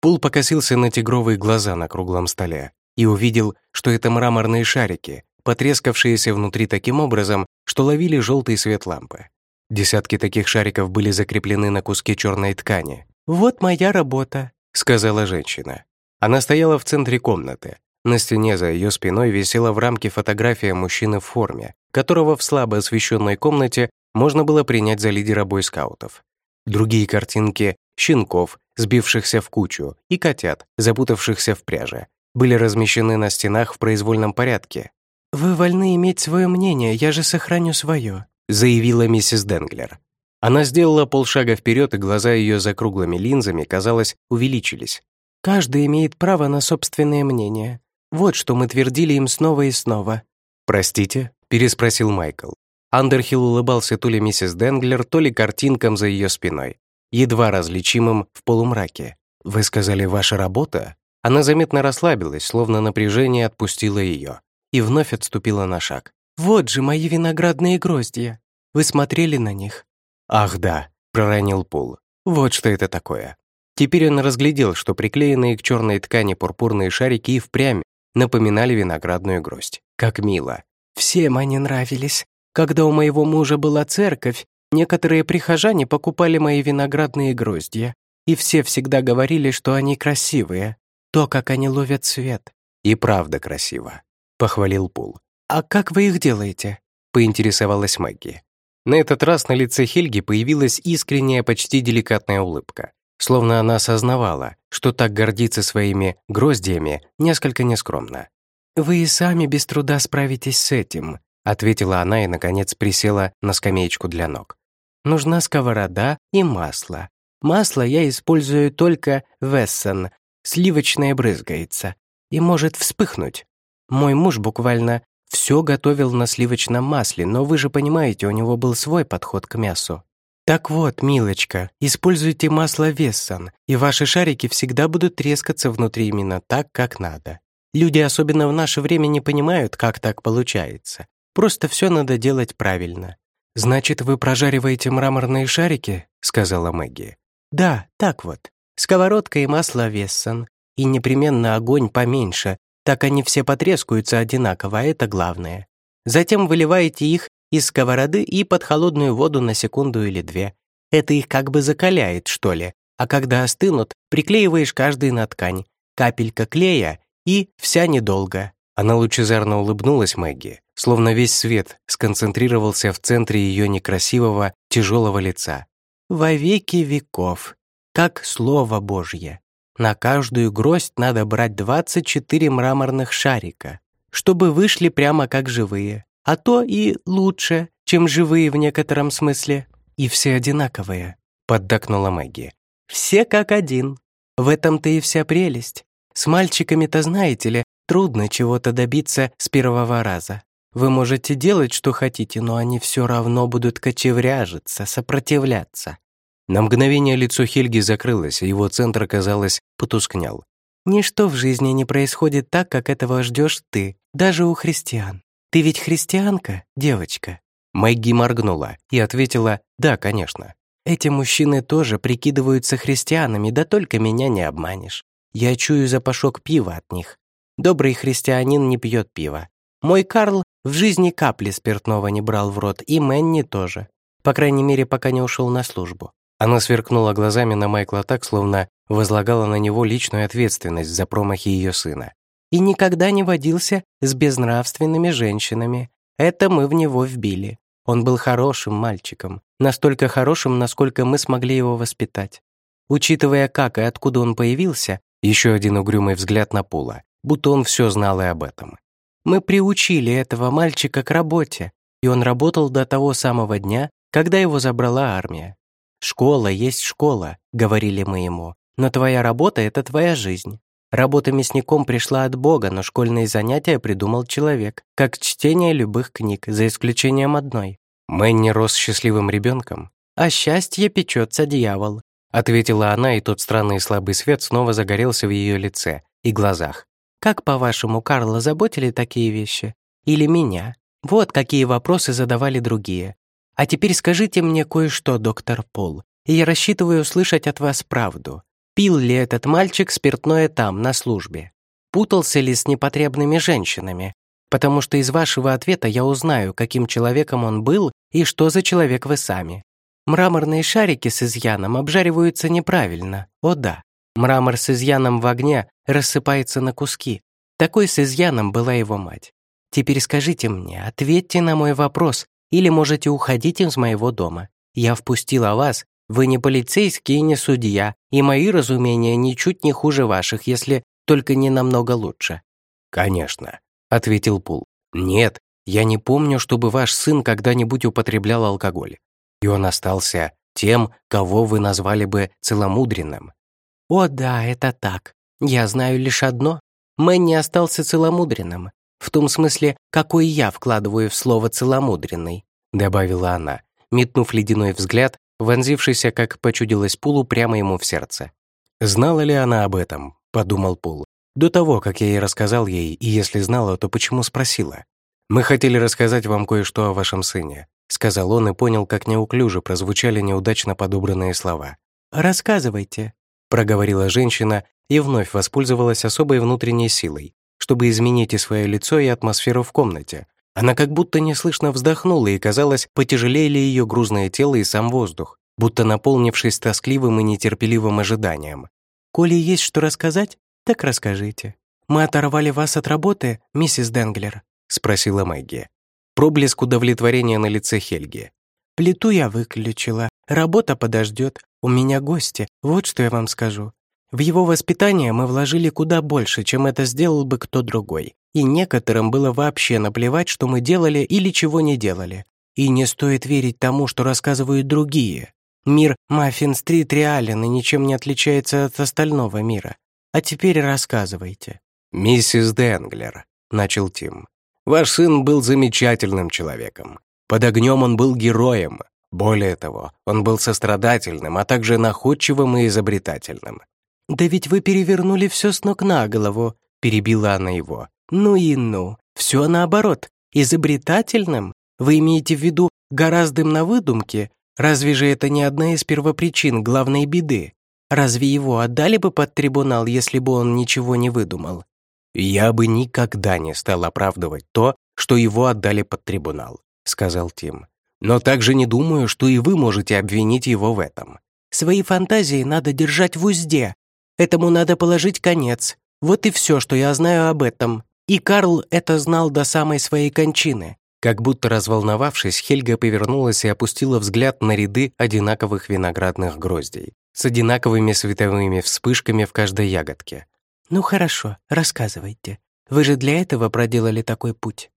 Пул покосился на тигровые глаза на круглом столе и увидел, что это мраморные шарики, потрескавшиеся внутри таким образом, что ловили желтый свет лампы. Десятки таких шариков были закреплены на куске черной ткани. «Вот моя работа», — сказала женщина. Она стояла в центре комнаты. На стене за ее спиной висела в рамке фотография мужчины в форме, которого в слабо освещенной комнате можно было принять за лидера бойскаутов. Другие картинки — щенков, сбившихся в кучу, и котят, запутавшихся в пряже, были размещены на стенах в произвольном порядке. «Вы вольны иметь свое мнение, я же сохраню свое», заявила миссис Денглер. Она сделала полшага вперед, и глаза ее за круглыми линзами, казалось, увеличились. «Каждый имеет право на собственное мнение. Вот что мы твердили им снова и снова». «Простите?» — переспросил Майкл. Андерхилл улыбался то ли миссис Денглер, то ли картинкам за ее спиной, едва различимым в полумраке. «Вы сказали, ваша работа?» Она заметно расслабилась, словно напряжение отпустило ее, и вновь отступила на шаг. «Вот же мои виноградные гроздья. Вы смотрели на них?» «Ах да», — проронил Пол. «Вот что это такое». Теперь он разглядел, что приклеенные к черной ткани пурпурные шарики и впрямь напоминали виноградную гроздь. Как мило. «Всем они нравились. Когда у моего мужа была церковь, некоторые прихожане покупали мои виноградные гроздья, и все всегда говорили, что они красивые, то, как они ловят свет. «И правда красиво», — похвалил Пул. «А как вы их делаете?» — поинтересовалась Мэгги. На этот раз на лице Хельги появилась искренняя, почти деликатная улыбка, словно она осознавала, что так гордиться своими гроздьями несколько нескромно. «Вы и сами без труда справитесь с этим», ответила она и, наконец, присела на скамеечку для ног. «Нужна сковорода и масло. Масло я использую только Вессон, сливочное брызгается и может вспыхнуть. Мой муж буквально все готовил на сливочном масле, но вы же понимаете, у него был свой подход к мясу. Так вот, милочка, используйте масло Вессон, и ваши шарики всегда будут трескаться внутри именно так, как надо. Люди, особенно в наше время, не понимают, как так получается. Просто все надо делать правильно. «Значит, вы прожариваете мраморные шарики?» — сказала Мэгги. «Да, так вот. Сковородка и масло Вессон. И непременно огонь поменьше, так они все потрескаются одинаково, а это главное. Затем выливаете их из сковороды и под холодную воду на секунду или две. Это их как бы закаляет, что ли. А когда остынут, приклеиваешь каждый на ткань. Капелька клея и вся недолго. Она лучезарно улыбнулась Мэгги, словно весь свет сконцентрировался в центре ее некрасивого, тяжелого лица. «Во веки веков, как Слово Божье. На каждую гроздь надо брать 24 мраморных шарика, чтобы вышли прямо как живые, а то и лучше, чем живые в некотором смысле. И все одинаковые», — поддакнула Мэгги. «Все как один. В этом-то и вся прелесть. С мальчиками-то, знаете ли, Трудно чего-то добиться с первого раза. Вы можете делать, что хотите, но они все равно будут кочевряжиться, сопротивляться. На мгновение лицо Хельги закрылось, его центр, казалось, потускнел. Ничто в жизни не происходит так, как этого ждешь ты, даже у христиан. Ты ведь христианка, девочка?» Мэгги моргнула и ответила «Да, конечно». «Эти мужчины тоже прикидываются христианами, да только меня не обманешь. Я чую запашок пива от них. Добрый христианин не пьет пива. Мой Карл в жизни капли спиртного не брал в рот, и Мэнни тоже. По крайней мере, пока не ушел на службу. Она сверкнула глазами на Майкла так, словно возлагала на него личную ответственность за промахи ее сына. И никогда не водился с безнравственными женщинами. Это мы в него вбили. Он был хорошим мальчиком, настолько хорошим, насколько мы смогли его воспитать. Учитывая, как и откуда он появился, еще один угрюмый взгляд на Пула будто он все знал и об этом. Мы приучили этого мальчика к работе, и он работал до того самого дня, когда его забрала армия. «Школа есть школа», — говорили мы ему, «но твоя работа — это твоя жизнь». Работа мясником пришла от Бога, но школьные занятия придумал человек, как чтение любых книг, за исключением одной. Мэнни рос счастливым ребенком. «А счастье печется дьявол», — ответила она, и тот странный слабый свет снова загорелся в ее лице и глазах. Как, по-вашему, Карла заботили такие вещи? Или меня? Вот какие вопросы задавали другие. А теперь скажите мне кое-что, доктор Пол, и я рассчитываю услышать от вас правду. Пил ли этот мальчик спиртное там, на службе? Путался ли с непотребными женщинами? Потому что из вашего ответа я узнаю, каким человеком он был и что за человек вы сами. Мраморные шарики с изъяном обжариваются неправильно, о да. Мрамор с изъяном в огне рассыпается на куски. Такой с изъяном была его мать. Теперь скажите мне, ответьте на мой вопрос, или можете уходить из моего дома. Я впустила вас, вы не полицейский и не судья, и мои разумения ничуть не хуже ваших, если только не намного лучше». «Конечно», — ответил Пул. «Нет, я не помню, чтобы ваш сын когда-нибудь употреблял алкоголь. И он остался тем, кого вы назвали бы целомудренным». «О да, это так. Я знаю лишь одно. Мэнни остался целомудренным. В том смысле, какой я вкладываю в слово «целомудренный», добавила она, метнув ледяной взгляд, вонзившийся, как почудилось Пулу, прямо ему в сердце. «Знала ли она об этом?» — подумал Пул. «До того, как я ей рассказал ей, и если знала, то почему спросила?» «Мы хотели рассказать вам кое-что о вашем сыне», — сказал он и понял, как неуклюже прозвучали неудачно подобранные слова. «Рассказывайте», — проговорила женщина и вновь воспользовалась особой внутренней силой, чтобы изменить и свое лицо, и атмосферу в комнате. Она как будто неслышно вздохнула, и, казалось, потяжелели ее грузное тело и сам воздух, будто наполнившись тоскливым и нетерпеливым ожиданием. «Коли есть что рассказать, так расскажите. Мы оторвали вас от работы, миссис Денглер?» — спросила Мэгги. Проблеск удовлетворения на лице Хельги. «Плиту я выключила. Работа подождет. У меня гости. Вот что я вам скажу. В его воспитание мы вложили куда больше, чем это сделал бы кто другой. И некоторым было вообще наплевать, что мы делали или чего не делали. И не стоит верить тому, что рассказывают другие. Мир Маффин-стрит реален и ничем не отличается от остального мира. А теперь рассказывайте. «Миссис Денглер», — начал Тим. «Ваш сын был замечательным человеком. Под огнем он был героем. Более того, он был сострадательным, а также находчивым и изобретательным. «Да ведь вы перевернули все с ног на голову», — перебила она его. «Ну и ну, все наоборот. Изобретательным? Вы имеете в виду гораздым на выдумке? Разве же это не одна из первопричин главной беды? Разве его отдали бы под трибунал, если бы он ничего не выдумал?» «Я бы никогда не стал оправдывать то, что его отдали под трибунал», — сказал Тим. «Но также не думаю, что и вы можете обвинить его в этом». «Свои фантазии надо держать в узде, Этому надо положить конец. Вот и все, что я знаю об этом. И Карл это знал до самой своей кончины». Как будто разволновавшись, Хельга повернулась и опустила взгляд на ряды одинаковых виноградных гроздей с одинаковыми световыми вспышками в каждой ягодке. «Ну хорошо, рассказывайте. Вы же для этого проделали такой путь».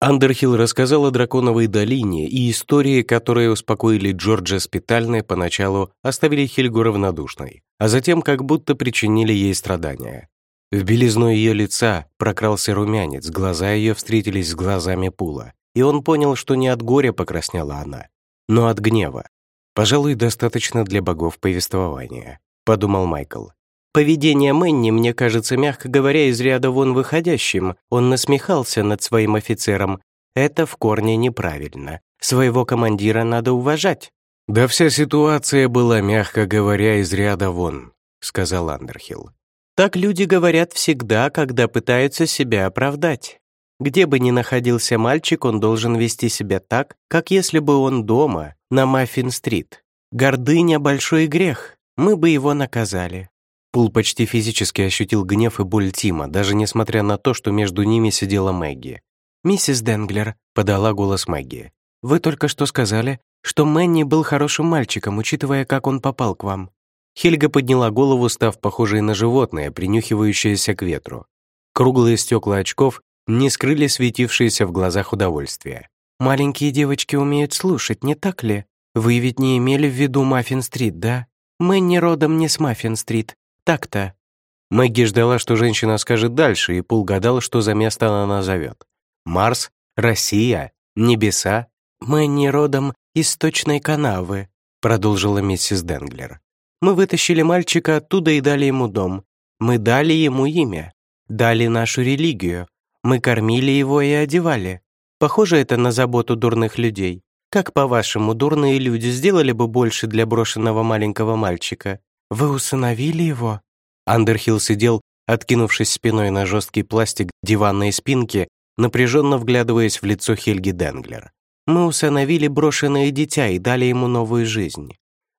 Андерхилл рассказал о Драконовой долине и истории, которые успокоили Джорджа Спитальной поначалу, оставили Хельгу равнодушной, а затем как будто причинили ей страдания. В белизну ее лица прокрался румянец, глаза ее встретились с глазами Пула, и он понял, что не от горя покраснела она, но от гнева. «Пожалуй, достаточно для богов повествования», — подумал Майкл. Поведение Мэнни мне кажется, мягко говоря, из ряда вон выходящим. Он насмехался над своим офицером. Это в корне неправильно. Своего командира надо уважать. «Да вся ситуация была, мягко говоря, из ряда вон», — сказал Андерхилл. «Так люди говорят всегда, когда пытаются себя оправдать. Где бы ни находился мальчик, он должен вести себя так, как если бы он дома, на Маффин-стрит. Гордыня — большой грех, мы бы его наказали. Пул почти физически ощутил гнев и боль Тима, даже несмотря на то, что между ними сидела Мэгги. «Миссис Денглер», — подала голос Мэгги, «вы только что сказали, что Мэнни был хорошим мальчиком, учитывая, как он попал к вам». Хельга подняла голову, став похожей на животное, принюхивающееся к ветру. Круглые стекла очков не скрыли светившиеся в глазах удовольствия. «Маленькие девочки умеют слушать, не так ли? Вы ведь не имели в виду Маффин-стрит, да? Мэнни родом не с Маффин-стрит, так-то». Мэгги ждала, что женщина скажет дальше, и Пул гадал, что за место она назовет. «Марс? Россия? Небеса?» «Мы не родом из точной канавы», — продолжила миссис Денглер. «Мы вытащили мальчика оттуда и дали ему дом. Мы дали ему имя, дали нашу религию. Мы кормили его и одевали. Похоже это на заботу дурных людей. Как, по-вашему, дурные люди сделали бы больше для брошенного маленького мальчика? «Вы усыновили его?» Андерхилл сидел, откинувшись спиной на жесткий пластик диванной спинки, напряженно вглядываясь в лицо Хельги Денглер. «Мы усыновили брошенное дитя и дали ему новую жизнь.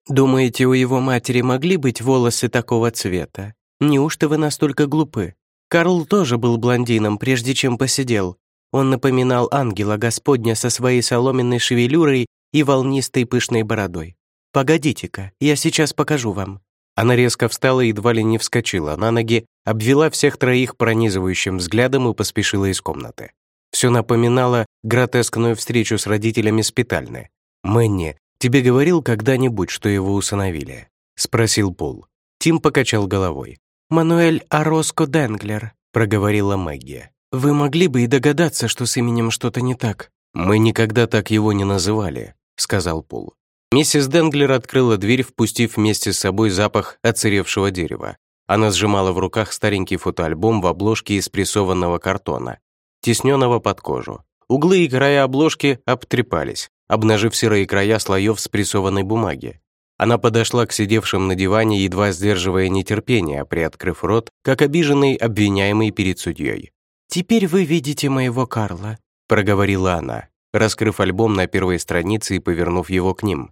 Думаете, у его матери могли быть волосы такого цвета? Неужто вы настолько глупы? Карл тоже был блондином, прежде чем посидел. Он напоминал ангела Господня со своей соломенной шевелюрой и волнистой пышной бородой. «Погодите-ка, я сейчас покажу вам». Она резко встала и едва ли не вскочила на ноги, обвела всех троих пронизывающим взглядом и поспешила из комнаты. Все напоминало гротескную встречу с родителями спитальны. «Мэнни, тебе говорил когда-нибудь, что его усыновили?» — спросил Пол. Тим покачал головой. «Мануэль Ароско Денглер», — проговорила Мэгги. «Вы могли бы и догадаться, что с именем что-то не так». «Мы никогда так его не называли», — сказал Пол. Миссис Денглер открыла дверь, впустив вместе с собой запах оцаревшего дерева. Она сжимала в руках старенький фотоальбом в обложке из прессованного картона, тесненного под кожу. Углы и края обложки обтрепались, обнажив серые края слоев спрессованной бумаги. Она подошла к сидевшим на диване, едва сдерживая нетерпение, приоткрыв рот, как обиженный обвиняемый перед судьей. «Теперь вы видите моего Карла», — проговорила она, раскрыв альбом на первой странице и повернув его к ним.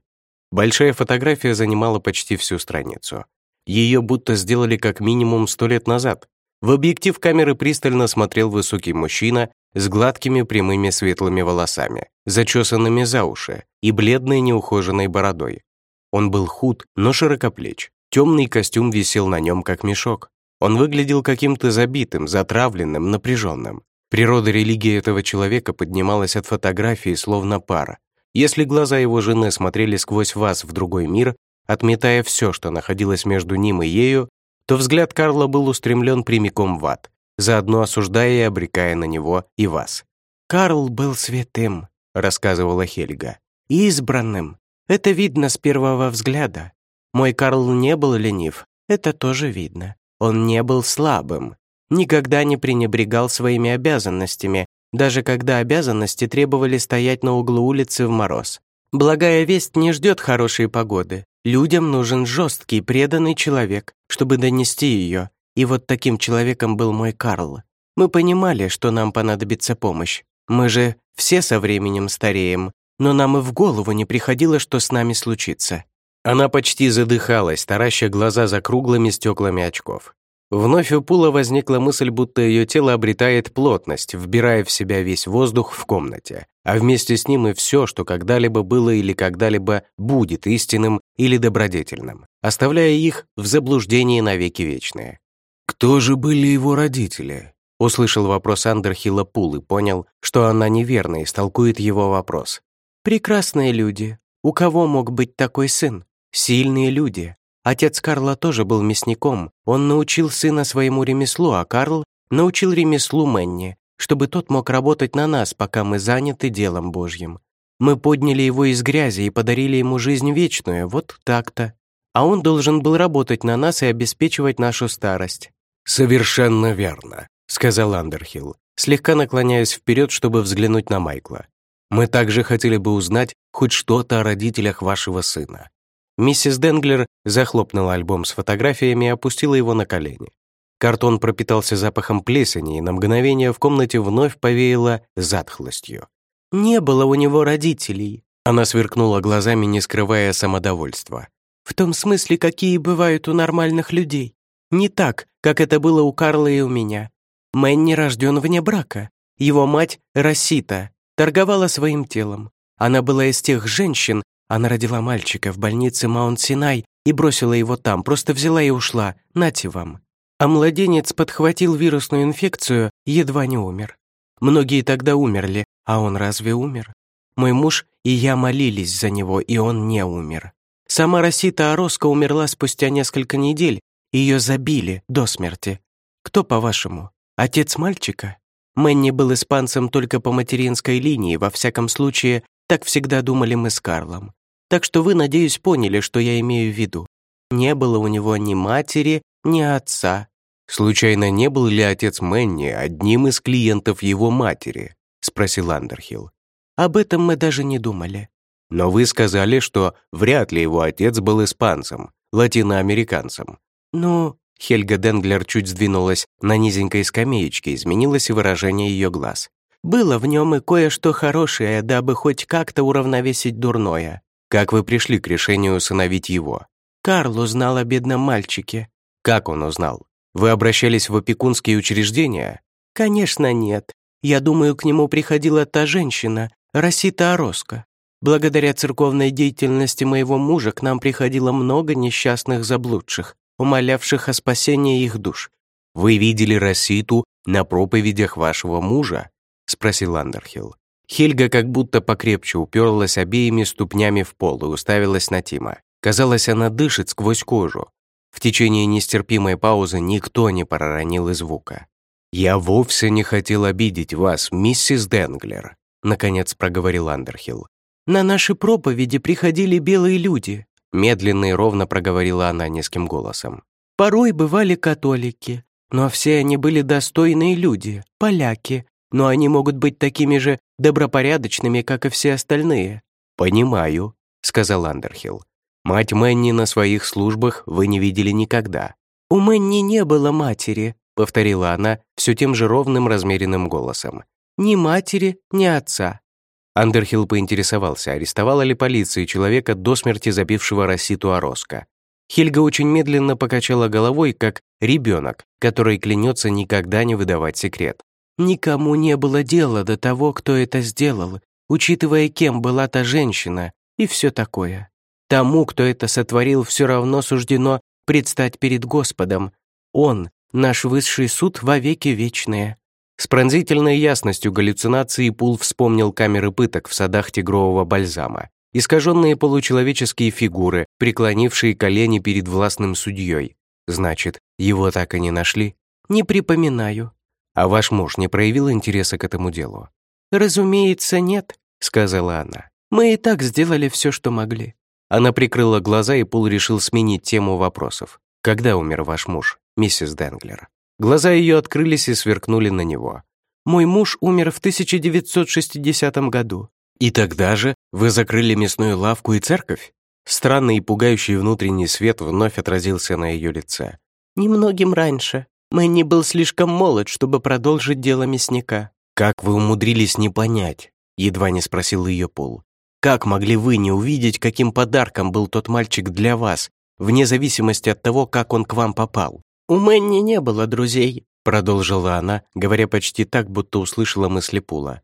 Большая фотография занимала почти всю страницу. Ее будто сделали как минимум сто лет назад. В объектив камеры пристально смотрел высокий мужчина с гладкими прямыми светлыми волосами, зачесанными за уши и бледной неухоженной бородой. Он был худ, но широкоплеч. Темный костюм висел на нем как мешок. Он выглядел каким-то забитым, затравленным, напряженным. Природа религии этого человека поднималась от фотографии словно пара, если глаза его жены смотрели сквозь вас в другой мир, отметая все, что находилось между ним и ею, то взгляд Карла был устремлен прямиком в ад, заодно осуждая и обрекая на него и вас. «Карл был святым», — рассказывала Хельга, — «избранным. Это видно с первого взгляда. Мой Карл не был ленив, это тоже видно. Он не был слабым, никогда не пренебрегал своими обязанностями, даже когда обязанности требовали стоять на углу улицы в мороз. Благая весть не ждет хорошей погоды. Людям нужен жесткий, преданный человек, чтобы донести ее. И вот таким человеком был мой Карл. Мы понимали, что нам понадобится помощь. Мы же все со временем стареем, но нам и в голову не приходило, что с нами случится. Она почти задыхалась, тараща глаза за круглыми стеклами очков. Вновь у Пула возникла мысль, будто ее тело обретает плотность, вбирая в себя весь воздух в комнате, а вместе с ним и все, что когда-либо было или когда-либо будет истинным или добродетельным, оставляя их в заблуждении навеки вечные. «Кто же были его родители?» Услышал вопрос Андерхилла Пул и понял, что она неверно истолкует его вопрос. «Прекрасные люди. У кого мог быть такой сын? Сильные люди. Отец Карла тоже был мясником. Он научил сына своему ремеслу, а Карл научил ремеслу Мэнни, чтобы тот мог работать на нас, пока мы заняты делом Божьим. Мы подняли его из грязи и подарили ему жизнь вечную, вот так-то. А он должен был работать на нас и обеспечивать нашу старость». «Совершенно верно», — сказал Андерхилл, слегка наклоняясь вперед, чтобы взглянуть на Майкла. «Мы также хотели бы узнать хоть что-то о родителях вашего сына. Миссис Денглер захлопнула альбом с фотографиями и опустила его на колени. Картон пропитался запахом плесени, и на мгновение в комнате вновь повеяло затхлостью. «Не было у него родителей», — она сверкнула глазами, не скрывая самодовольства. «В том смысле, какие бывают у нормальных людей. Не так, как это было у Карла и у меня. Мэнни рожден вне брака. Его мать, Рассита, торговала своим телом. Она была из тех женщин, она родила мальчика в больнице Маунт-Синай и бросила его там, просто взяла и ушла. Нате вам. А младенец подхватил вирусную инфекцию едва не умер. Многие тогда умерли, а он разве умер? Мой муж и я молились за него, и он не умер. Сама Росита Ороско умерла спустя несколько недель, ее забили до смерти. Кто, по-вашему, отец мальчика? Мэнни был испанцем только по материнской линии, во всяком случае, так всегда думали мы с Карлом. Так что вы, надеюсь, поняли, что я имею в виду. Не было у него ни матери, ни отца. Случайно не был ли отец Мэнни одним из клиентов его матери? Спросил Андерхилл. Об этом мы даже не думали. Но вы сказали, что вряд ли его отец был испанцем, латиноамериканцем. Ну, Хельга Денглер чуть сдвинулась на низенькой скамеечке, изменилось и выражение ее глаз. Было в нем и кое-что хорошее, дабы хоть как-то уравновесить дурное. Как вы пришли к решению усыновить его? Карл узнал о бедном мальчике. Как он узнал? Вы обращались в опекунские учреждения? Конечно, нет. Я думаю, к нему приходила та женщина, Расита Ороско. Благодаря церковной деятельности моего мужа к нам приходило много несчастных заблудших, умолявших о спасении их душ. «Вы видели Раситу на проповедях вашего мужа?» — спросил Андерхилл. Хельга как будто покрепче уперлась обеими ступнями в пол и уставилась на Тима. Казалось, она дышит сквозь кожу. В течение нестерпимой паузы никто не проронил и звука. «Я вовсе не хотел обидеть вас, миссис Денглер», — наконец проговорил Андерхилл. На наши проповеди приходили белые люди, медленно и ровно проговорила она низким голосом. Порой бывали католики, но все они были достойные люди, поляки, но они могут быть такими же добропорядочными, как и все остальные. «Понимаю», — сказал Андерхилл. «Мать Мэнни на своих службах вы не видели никогда». «У Мэнни не было матери», — повторила она все тем же ровным размеренным голосом. «Ни матери, ни отца. Андерхилл поинтересовался, арестовала ли полиция человека до смерти забившего Расситу Ороска. Хельга очень медленно покачала головой, как ребенок, который клянется никогда не выдавать секрет. «Никому не было дела до того, кто это сделал, учитывая, кем была та женщина, и все такое. Тому, кто это сотворил, все равно суждено предстать перед Господом. Он — наш высший суд во веки вечные». С пронзительной ясностью галлюцинации Пул вспомнил камеры пыток в садах тигрового бальзама, искаженные получеловеческие фигуры, преклонившие колени перед властным судьей. Значит, его так и не нашли? Не припоминаю. А ваш муж не проявил интереса к этому делу? Разумеется, нет, сказала она. Мы и так сделали все, что могли. Она прикрыла глаза, и Пул решил сменить тему вопросов. Когда умер ваш муж, миссис Денглер? Глаза ее открылись и сверкнули на него. «Мой муж умер в 1960 году». «И тогда же вы закрыли мясную лавку и церковь?» Странный и пугающий внутренний свет вновь отразился на ее лице. «Немногим раньше. Мэнни был слишком молод, чтобы продолжить дело мясника». «Как вы умудрились не понять?» Едва не спросил ее Пол. «Как могли вы не увидеть, каким подарком был тот мальчик для вас, вне зависимости от того, как он к вам попал?» «У Мэнни не было друзей», — продолжила она, говоря почти так, будто услышала мысли Пула.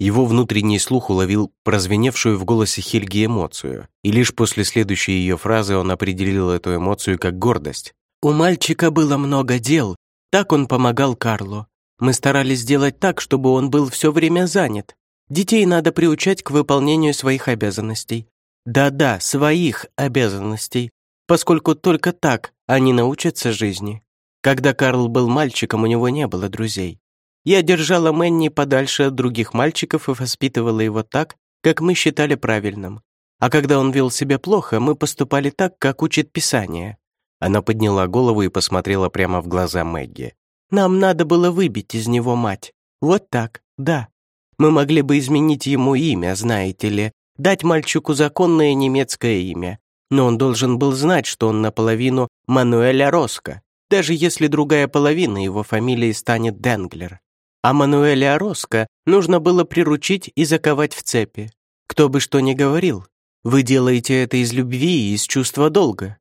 Его внутренний слух уловил прозвеневшую в голосе Хельги эмоцию, и лишь после следующей ее фразы он определил эту эмоцию как гордость. «У мальчика было много дел, так он помогал Карлу. Мы старались сделать так, чтобы он был все время занят. Детей надо приучать к выполнению своих обязанностей. Да-да, своих обязанностей, поскольку только так они научатся жизни. Когда Карл был мальчиком, у него не было друзей. Я держала Мэнни подальше от других мальчиков и воспитывала его так, как мы считали правильным. А когда он вел себя плохо, мы поступали так, как учит Писание. Она подняла голову и посмотрела прямо в глаза Мэгги. Нам надо было выбить из него мать. Вот так, да. Мы могли бы изменить ему имя, знаете ли, дать мальчику законное немецкое имя. Но он должен был знать, что он наполовину Мануэля Роско, даже если другая половина его фамилии станет Денглер. А Мануэля Ороско нужно было приручить и заковать в цепи. Кто бы что ни говорил, вы делаете это из любви и из чувства долга.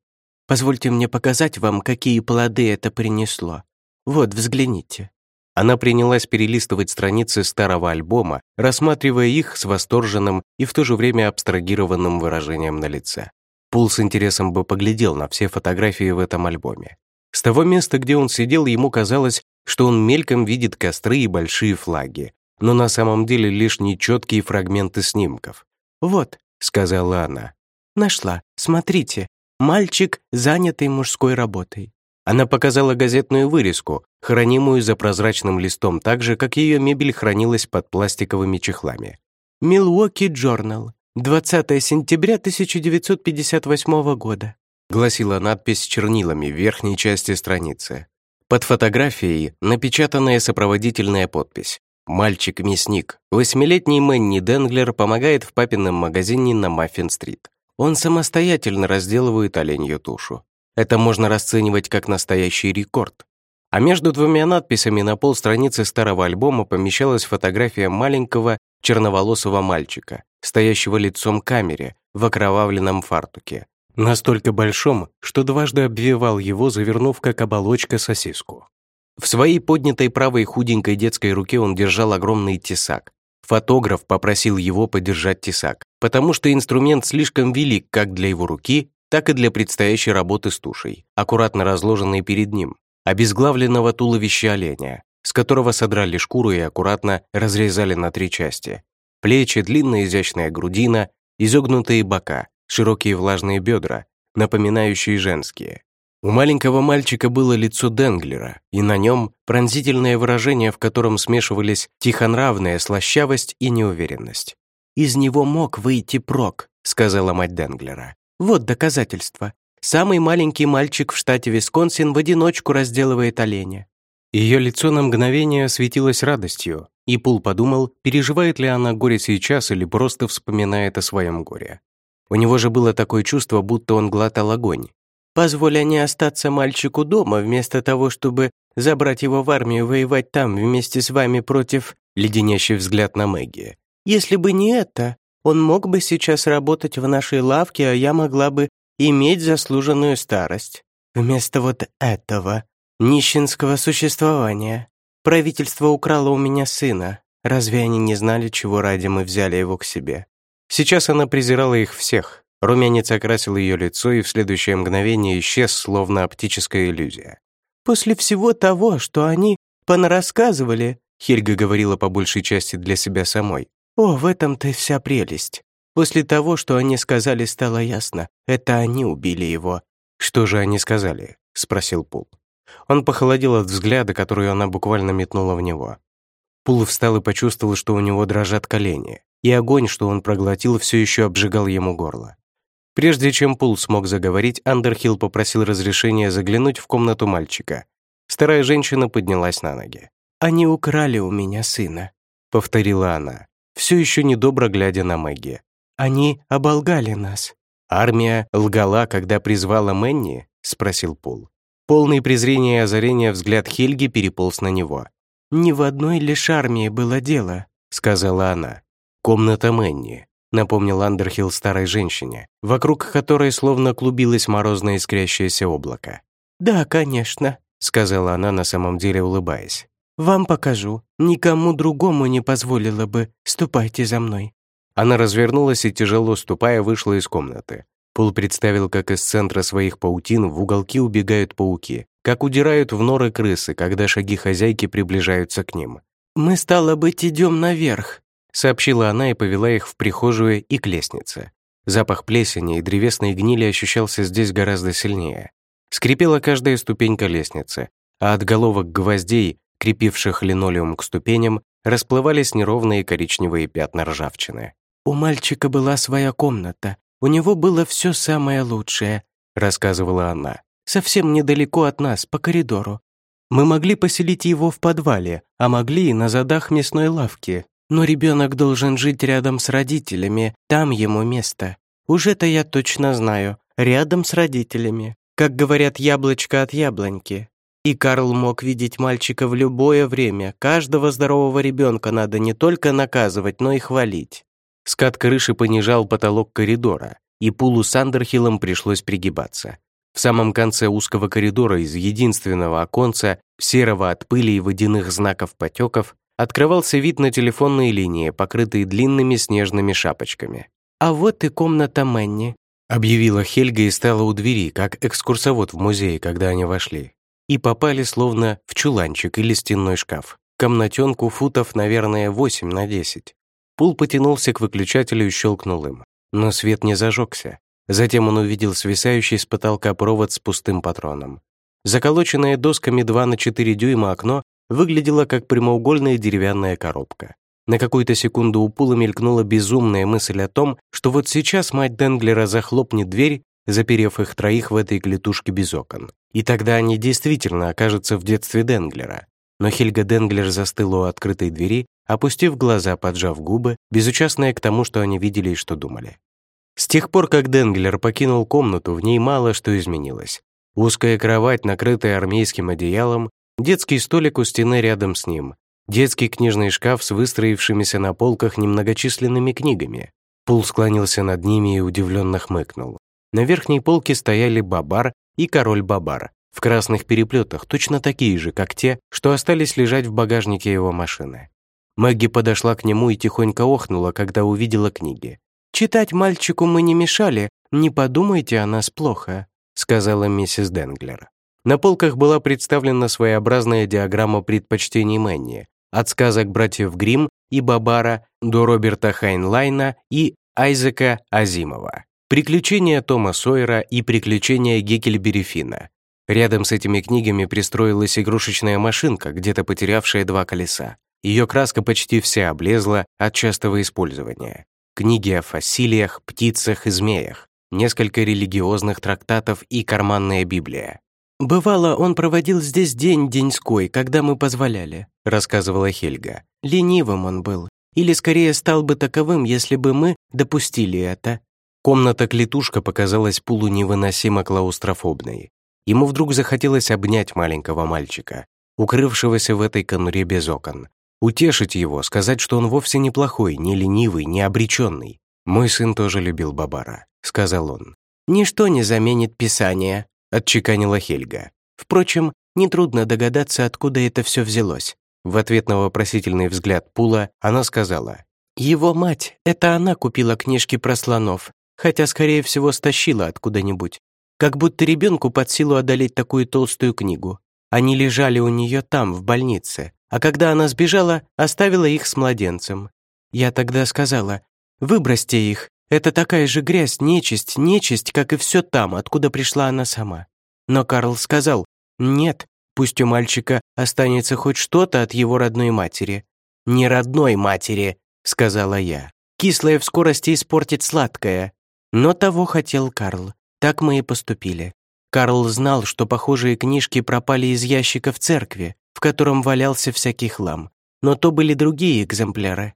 Позвольте мне показать вам, какие плоды это принесло. Вот, взгляните». Она принялась перелистывать страницы старого альбома, рассматривая их с восторженным и в то же время абстрагированным выражением на лице. Пул с интересом бы поглядел на все фотографии в этом альбоме. С того места, где он сидел, ему казалось, что он мельком видит костры и большие флаги, но на самом деле лишь нечеткие фрагменты снимков. «Вот», — сказала она, — «нашла, смотрите, мальчик, занятый мужской работой». Она показала газетную вырезку, хранимую за прозрачным листом так же, как ее мебель хранилась под пластиковыми чехлами. «Милуоки Джорнал, 20 сентября 1958 года. — гласила надпись чернилами в верхней части страницы. Под фотографией напечатанная сопроводительная подпись. Мальчик-мясник, восьмилетний Мэнни Денглер помогает в папином магазине на Маффин-стрит. Он самостоятельно разделывает оленью тушу. Это можно расценивать как настоящий рекорд. А между двумя надписями на полстраницы старого альбома помещалась фотография маленького черноволосого мальчика, стоящего лицом к камере в окровавленном фартуке. Настолько большом, что дважды обвивал его, завернув как оболочка сосиску. В своей поднятой правой худенькой детской руке он держал огромный тесак. Фотограф попросил его подержать тесак, потому что инструмент слишком велик как для его руки, так и для предстоящей работы с тушей, аккуратно разложенной перед ним, обезглавленного туловища оленя, с которого содрали шкуру и аккуратно разрезали на три части. Плечи, длинная изящная грудина, изогнутые бока, широкие влажные бедра, напоминающие женские. У маленького мальчика было лицо Денглера, и на нем пронзительное выражение, в котором смешивались тихонравная слащавость и неуверенность. «Из него мог выйти прок», — сказала мать Денглера. «Вот доказательство. Самый маленький мальчик в штате Висконсин в одиночку разделывает оленя». Ее лицо на мгновение светилось радостью, и Пул подумал, переживает ли она горе сейчас или просто вспоминает о своем горе. У него же было такое чувство, будто он глотал огонь, Позволь не остаться мальчику дома, вместо того, чтобы забрать его в армию воевать там вместе с вами против...» Леденящий взгляд на Мэгги. «Если бы не это, он мог бы сейчас работать в нашей лавке, а я могла бы иметь заслуженную старость. Вместо вот этого нищенского существования. Правительство украло у меня сына. Разве они не знали, чего ради мы взяли его к себе?» Сейчас она презирала их всех, Румянец окрасил ее лицо и в следующее мгновение исчез, словно оптическая иллюзия. «После всего того, что они понарассказывали», Хельга говорила по большей части для себя самой. «О, в этом-то вся прелесть. После того, что они сказали, стало ясно. Это они убили его». «Что же они сказали?» — спросил Пул. Он похолодел от взгляда, который она буквально метнула в него. Пул встал и почувствовал, что у него дрожат колени, и огонь, что он проглотил, все еще обжигал ему горло. Прежде чем Пул смог заговорить, Андерхилл попросил разрешения заглянуть в комнату мальчика. Старая женщина поднялась на ноги. «Они украли у меня сына», — повторила она, все еще недобро глядя на Мэгги. «Они оболгали нас». «Армия лгала, когда призвала Мэнни?» — спросил Пул. Полный презрения и озарения взгляд Хельги переполз на него. «Ни в одной лишь армии было дело», — сказала она. «Комната Мэнни напомнил Андерхилл старой женщине, вокруг которой словно клубилось морозное искрящееся облако. «Да, конечно», — сказала она на самом деле, улыбаясь. «Вам покажу. Никому другому не позволила бы. Ступайте за мной». Она развернулась и, тяжело ступая, вышла из комнаты. Пол представил, как из центра своих паутин в уголки убегают пауки, как удирают в норы крысы, когда шаги хозяйки приближаются к ним. «Мы, стало быть, идем наверх», сообщила она и повела их в прихожую и к лестнице. Запах плесени и древесной гнили ощущался здесь гораздо сильнее. Скрипела каждая ступенька лестницы, а от головок гвоздей, крепивших линолеум к ступеням, расплывались неровные коричневые пятна ржавчины. «У мальчика была своя комната. У него было все самое лучшее», — рассказывала она. «Совсем недалеко от нас, по коридору. Мы могли поселить его в подвале, а могли и на задах мясной лавки, но ребенок должен жить рядом с родителями, там ему место. Уже-то я точно знаю, рядом с родителями. Как говорят, яблочко от яблоньки. И Карл мог видеть мальчика в любое время. Каждого здорового ребенка надо не только наказывать, но и хвалить. Скат крыши понижал потолок коридора, и Пулу с Андерхиллом пришлось пригибаться. В самом конце узкого коридора из единственного оконца, серого от пыли и водяных знаков потеков, открывался вид на телефонные линии, покрытые длинными снежными шапочками. «А вот и комната Мэнни», — объявила Хельга и стала у двери, как экскурсовод в музее, когда они вошли. И попали словно в чуланчик или стенной шкаф. Комнатенку футов, наверное, 8 на 10. Пул потянулся к выключателю и щелкнул им. Но свет не зажегся. Затем он увидел свисающий с потолка провод с пустым патроном. Заколоченное досками 2 на 4 дюйма окно выглядела как прямоугольная деревянная коробка. На какую-то секунду у Пула мелькнула безумная мысль о том, что вот сейчас мать Денглера захлопнет дверь, заперев их троих в этой клетушке без окон. И тогда они действительно окажутся в детстве Денглера. Но Хельга Денглер застыла у открытой двери, опустив глаза, поджав губы, безучастная к тому, что они видели и что думали. С тех пор, как Денглер покинул комнату, в ней мало что изменилось. Узкая кровать, накрытая армейским одеялом, Детский столик у стены рядом с ним. Детский книжный шкаф с выстроившимися на полках немногочисленными книгами. Пул склонился над ними и удивленно хмыкнул. На верхней полке стояли Бабар и Король Бабар в красных переплетах, точно такие же, как те, что остались лежать в багажнике его машины. Мэгги подошла к нему и тихонько охнула, когда увидела книги. «Читать мальчику мы не мешали, не подумайте о нас плохо», сказала миссис Денглер. На полках была представлена своеобразная диаграмма предпочтений Мэнни, от сказок братьев Гримм и Бабара до Роберта Хайнлайна и Айзека Азимова. Приключения Тома Сойера и приключения Геккельбери Финна. Рядом с этими книгами пристроилась игрушечная машинка, где-то потерявшая два колеса. Ее краска почти вся облезла от частого использования. Книги о фасилиях, птицах и змеях, несколько религиозных трактатов и карманная Библия. «Бывало, он проводил здесь день деньской, когда мы позволяли», рассказывала Хельга. «Ленивым он был. Или скорее стал бы таковым, если бы мы допустили это». Комната-клетушка показалась Пулу невыносимо клаустрофобной. Ему вдруг захотелось обнять маленького мальчика, укрывшегося в этой конуре без окон. Утешить его, сказать, что он вовсе не плохой, не ленивый, не обреченный. «Мой сын тоже любил Бабара», — сказал он. «Ничто не заменит Писание», — отчеканила Хельга. «Впрочем, нетрудно догадаться, откуда это все взялось». В ответ на вопросительный взгляд Пула она сказала. «Его мать, это она купила книжки про слонов, хотя, скорее всего, стащила откуда-нибудь. Как будто ребенку под силу одолеть такую толстую книгу. Они лежали у нее там, в больнице, а когда она сбежала, оставила их с младенцем. Я тогда сказала, выбросьте их, это такая же грязь, нечисть, нечисть, как и все там, откуда пришла она сама. Но Карл сказал, нет, пусть у мальчика останется хоть что-то от его родной матери. «Не родной матери», — сказала я. «Кислое в скорости испортит сладкое». Но того хотел Карл. Так мы и поступили. Карл знал, что похожие книжки пропали из ящика в церкви, в котором валялся всякий хлам. Но то были другие экземпляры.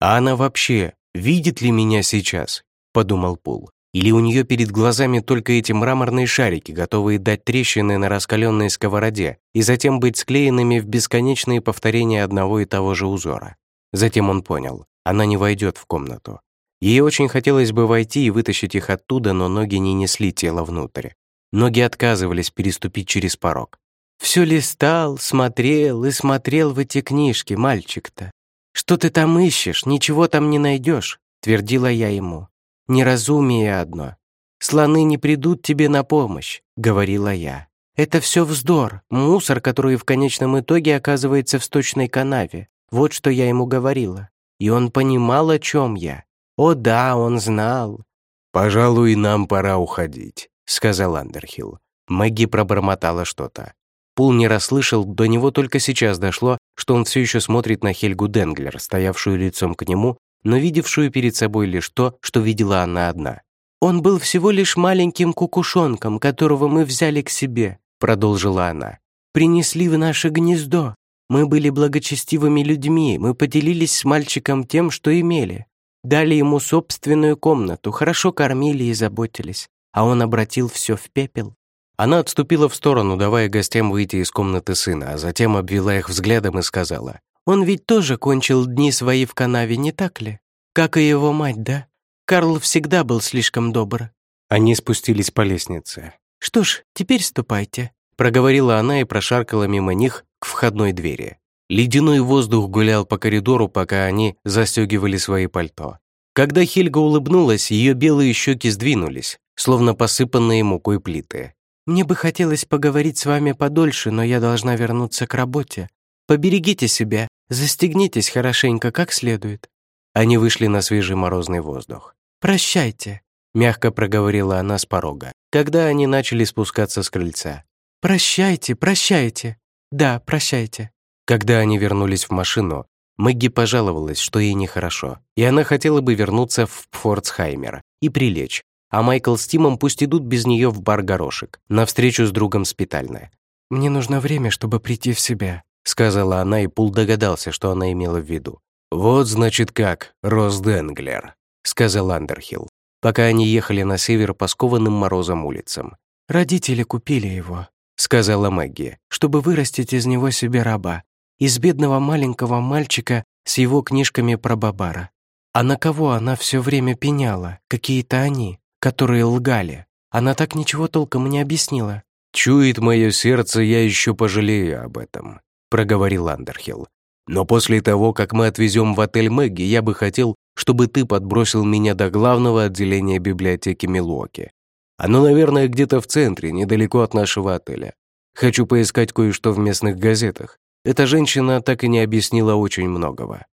«А она вообще видит ли меня сейчас?» — подумал Пул. «Или у нее перед глазами только эти мраморные шарики, готовые дать трещины на раскаленной сковороде и затем быть склеенными в бесконечные повторения одного и того же узора?» Затем он понял, она не войдет в комнату. Ей очень хотелось бы войти и вытащить их оттуда, но ноги не несли тело внутрь. Ноги отказывались переступить через порог. «Все листал, смотрел и смотрел в эти книжки, мальчик-то. Что ты там ищешь? Ничего там не найдешь», — твердила я ему. «Неразумие одно. Слоны не придут тебе на помощь», — говорила я. «Это все вздор, мусор, который в конечном итоге оказывается в сточной канаве. Вот что я ему говорила. И он понимал, о чем я. О да, он знал. «Пожалуй, нам пора уходить», — сказал Андерхилл. Мэгги пробормотала что-то. Пул не расслышал, до него только сейчас дошло, что он все еще смотрит на Хельгу Денглер, стоявшую лицом к нему, но видевшую перед собой лишь то, что видела она одна. «Он был всего лишь маленьким кукушонком, которого мы взяли к себе», — продолжила она. «Принесли в наше гнездо. Мы были благочестивыми людьми, мы поделились с мальчиком тем, что имели. Дали ему собственную комнату, хорошо кормили и заботились, а он обратил все в пепел. Она отступила в сторону, давая гостям выйти из комнаты сына, а затем обвела их взглядом и сказала, «Он ведь тоже кончил дни свои в канаве, не так ли? Как и его мать, да? Карл всегда был слишком добр». Они спустились по лестнице. «Что ж, теперь ступайте», — проговорила она и прошаркала мимо них к входной двери. Ледяной воздух гулял по коридору, пока они застегивали свои пальто. Когда Хельга улыбнулась, ее белые щеки сдвинулись, словно посыпанные мукой плиты. «Мне бы хотелось поговорить с вами подольше, но я должна вернуться к работе. Поберегите себя, застегнитесь хорошенько, как следует». Они вышли на свежий морозный воздух. «Прощайте», — мягко проговорила она с порога, когда они начали спускаться с крыльца. «Прощайте, прощайте. Да, прощайте». Когда они вернулись в машину, Мэгги пожаловалась, что ей нехорошо, и она хотела бы вернуться в Фордсхаймер и прилечь, а Майкл с Тимом пусть идут без нее в бар «Горошек» на встречу с другом Спитальная. «Мне нужно время, чтобы прийти в себя», — сказала она, и Пул догадался, что она имела в виду. «Вот, значит, как, Рос Денглер», — сказал Андерхилл, пока они ехали на север по скованным морозом улицам. «Родители купили его», — сказала Мэгги, «чтобы вырастить из него себе раба из бедного маленького мальчика с его книжками про Бабара. А на кого она все время пеняла? Какие-то они, которые лгали. Она так ничего толком не объяснила». «Чует мое сердце, я еще пожалею об этом», — проговорил Андерхилл. «Но после того, как мы отвезем в отель Мэгги, я бы хотел, чтобы ты подбросил меня до главного отделения библиотеки Милуоки. Оно, наверное, где-то в центре, недалеко от нашего отеля. Хочу поискать кое-что в местных газетах. Эта женщина так и не объяснила очень многого.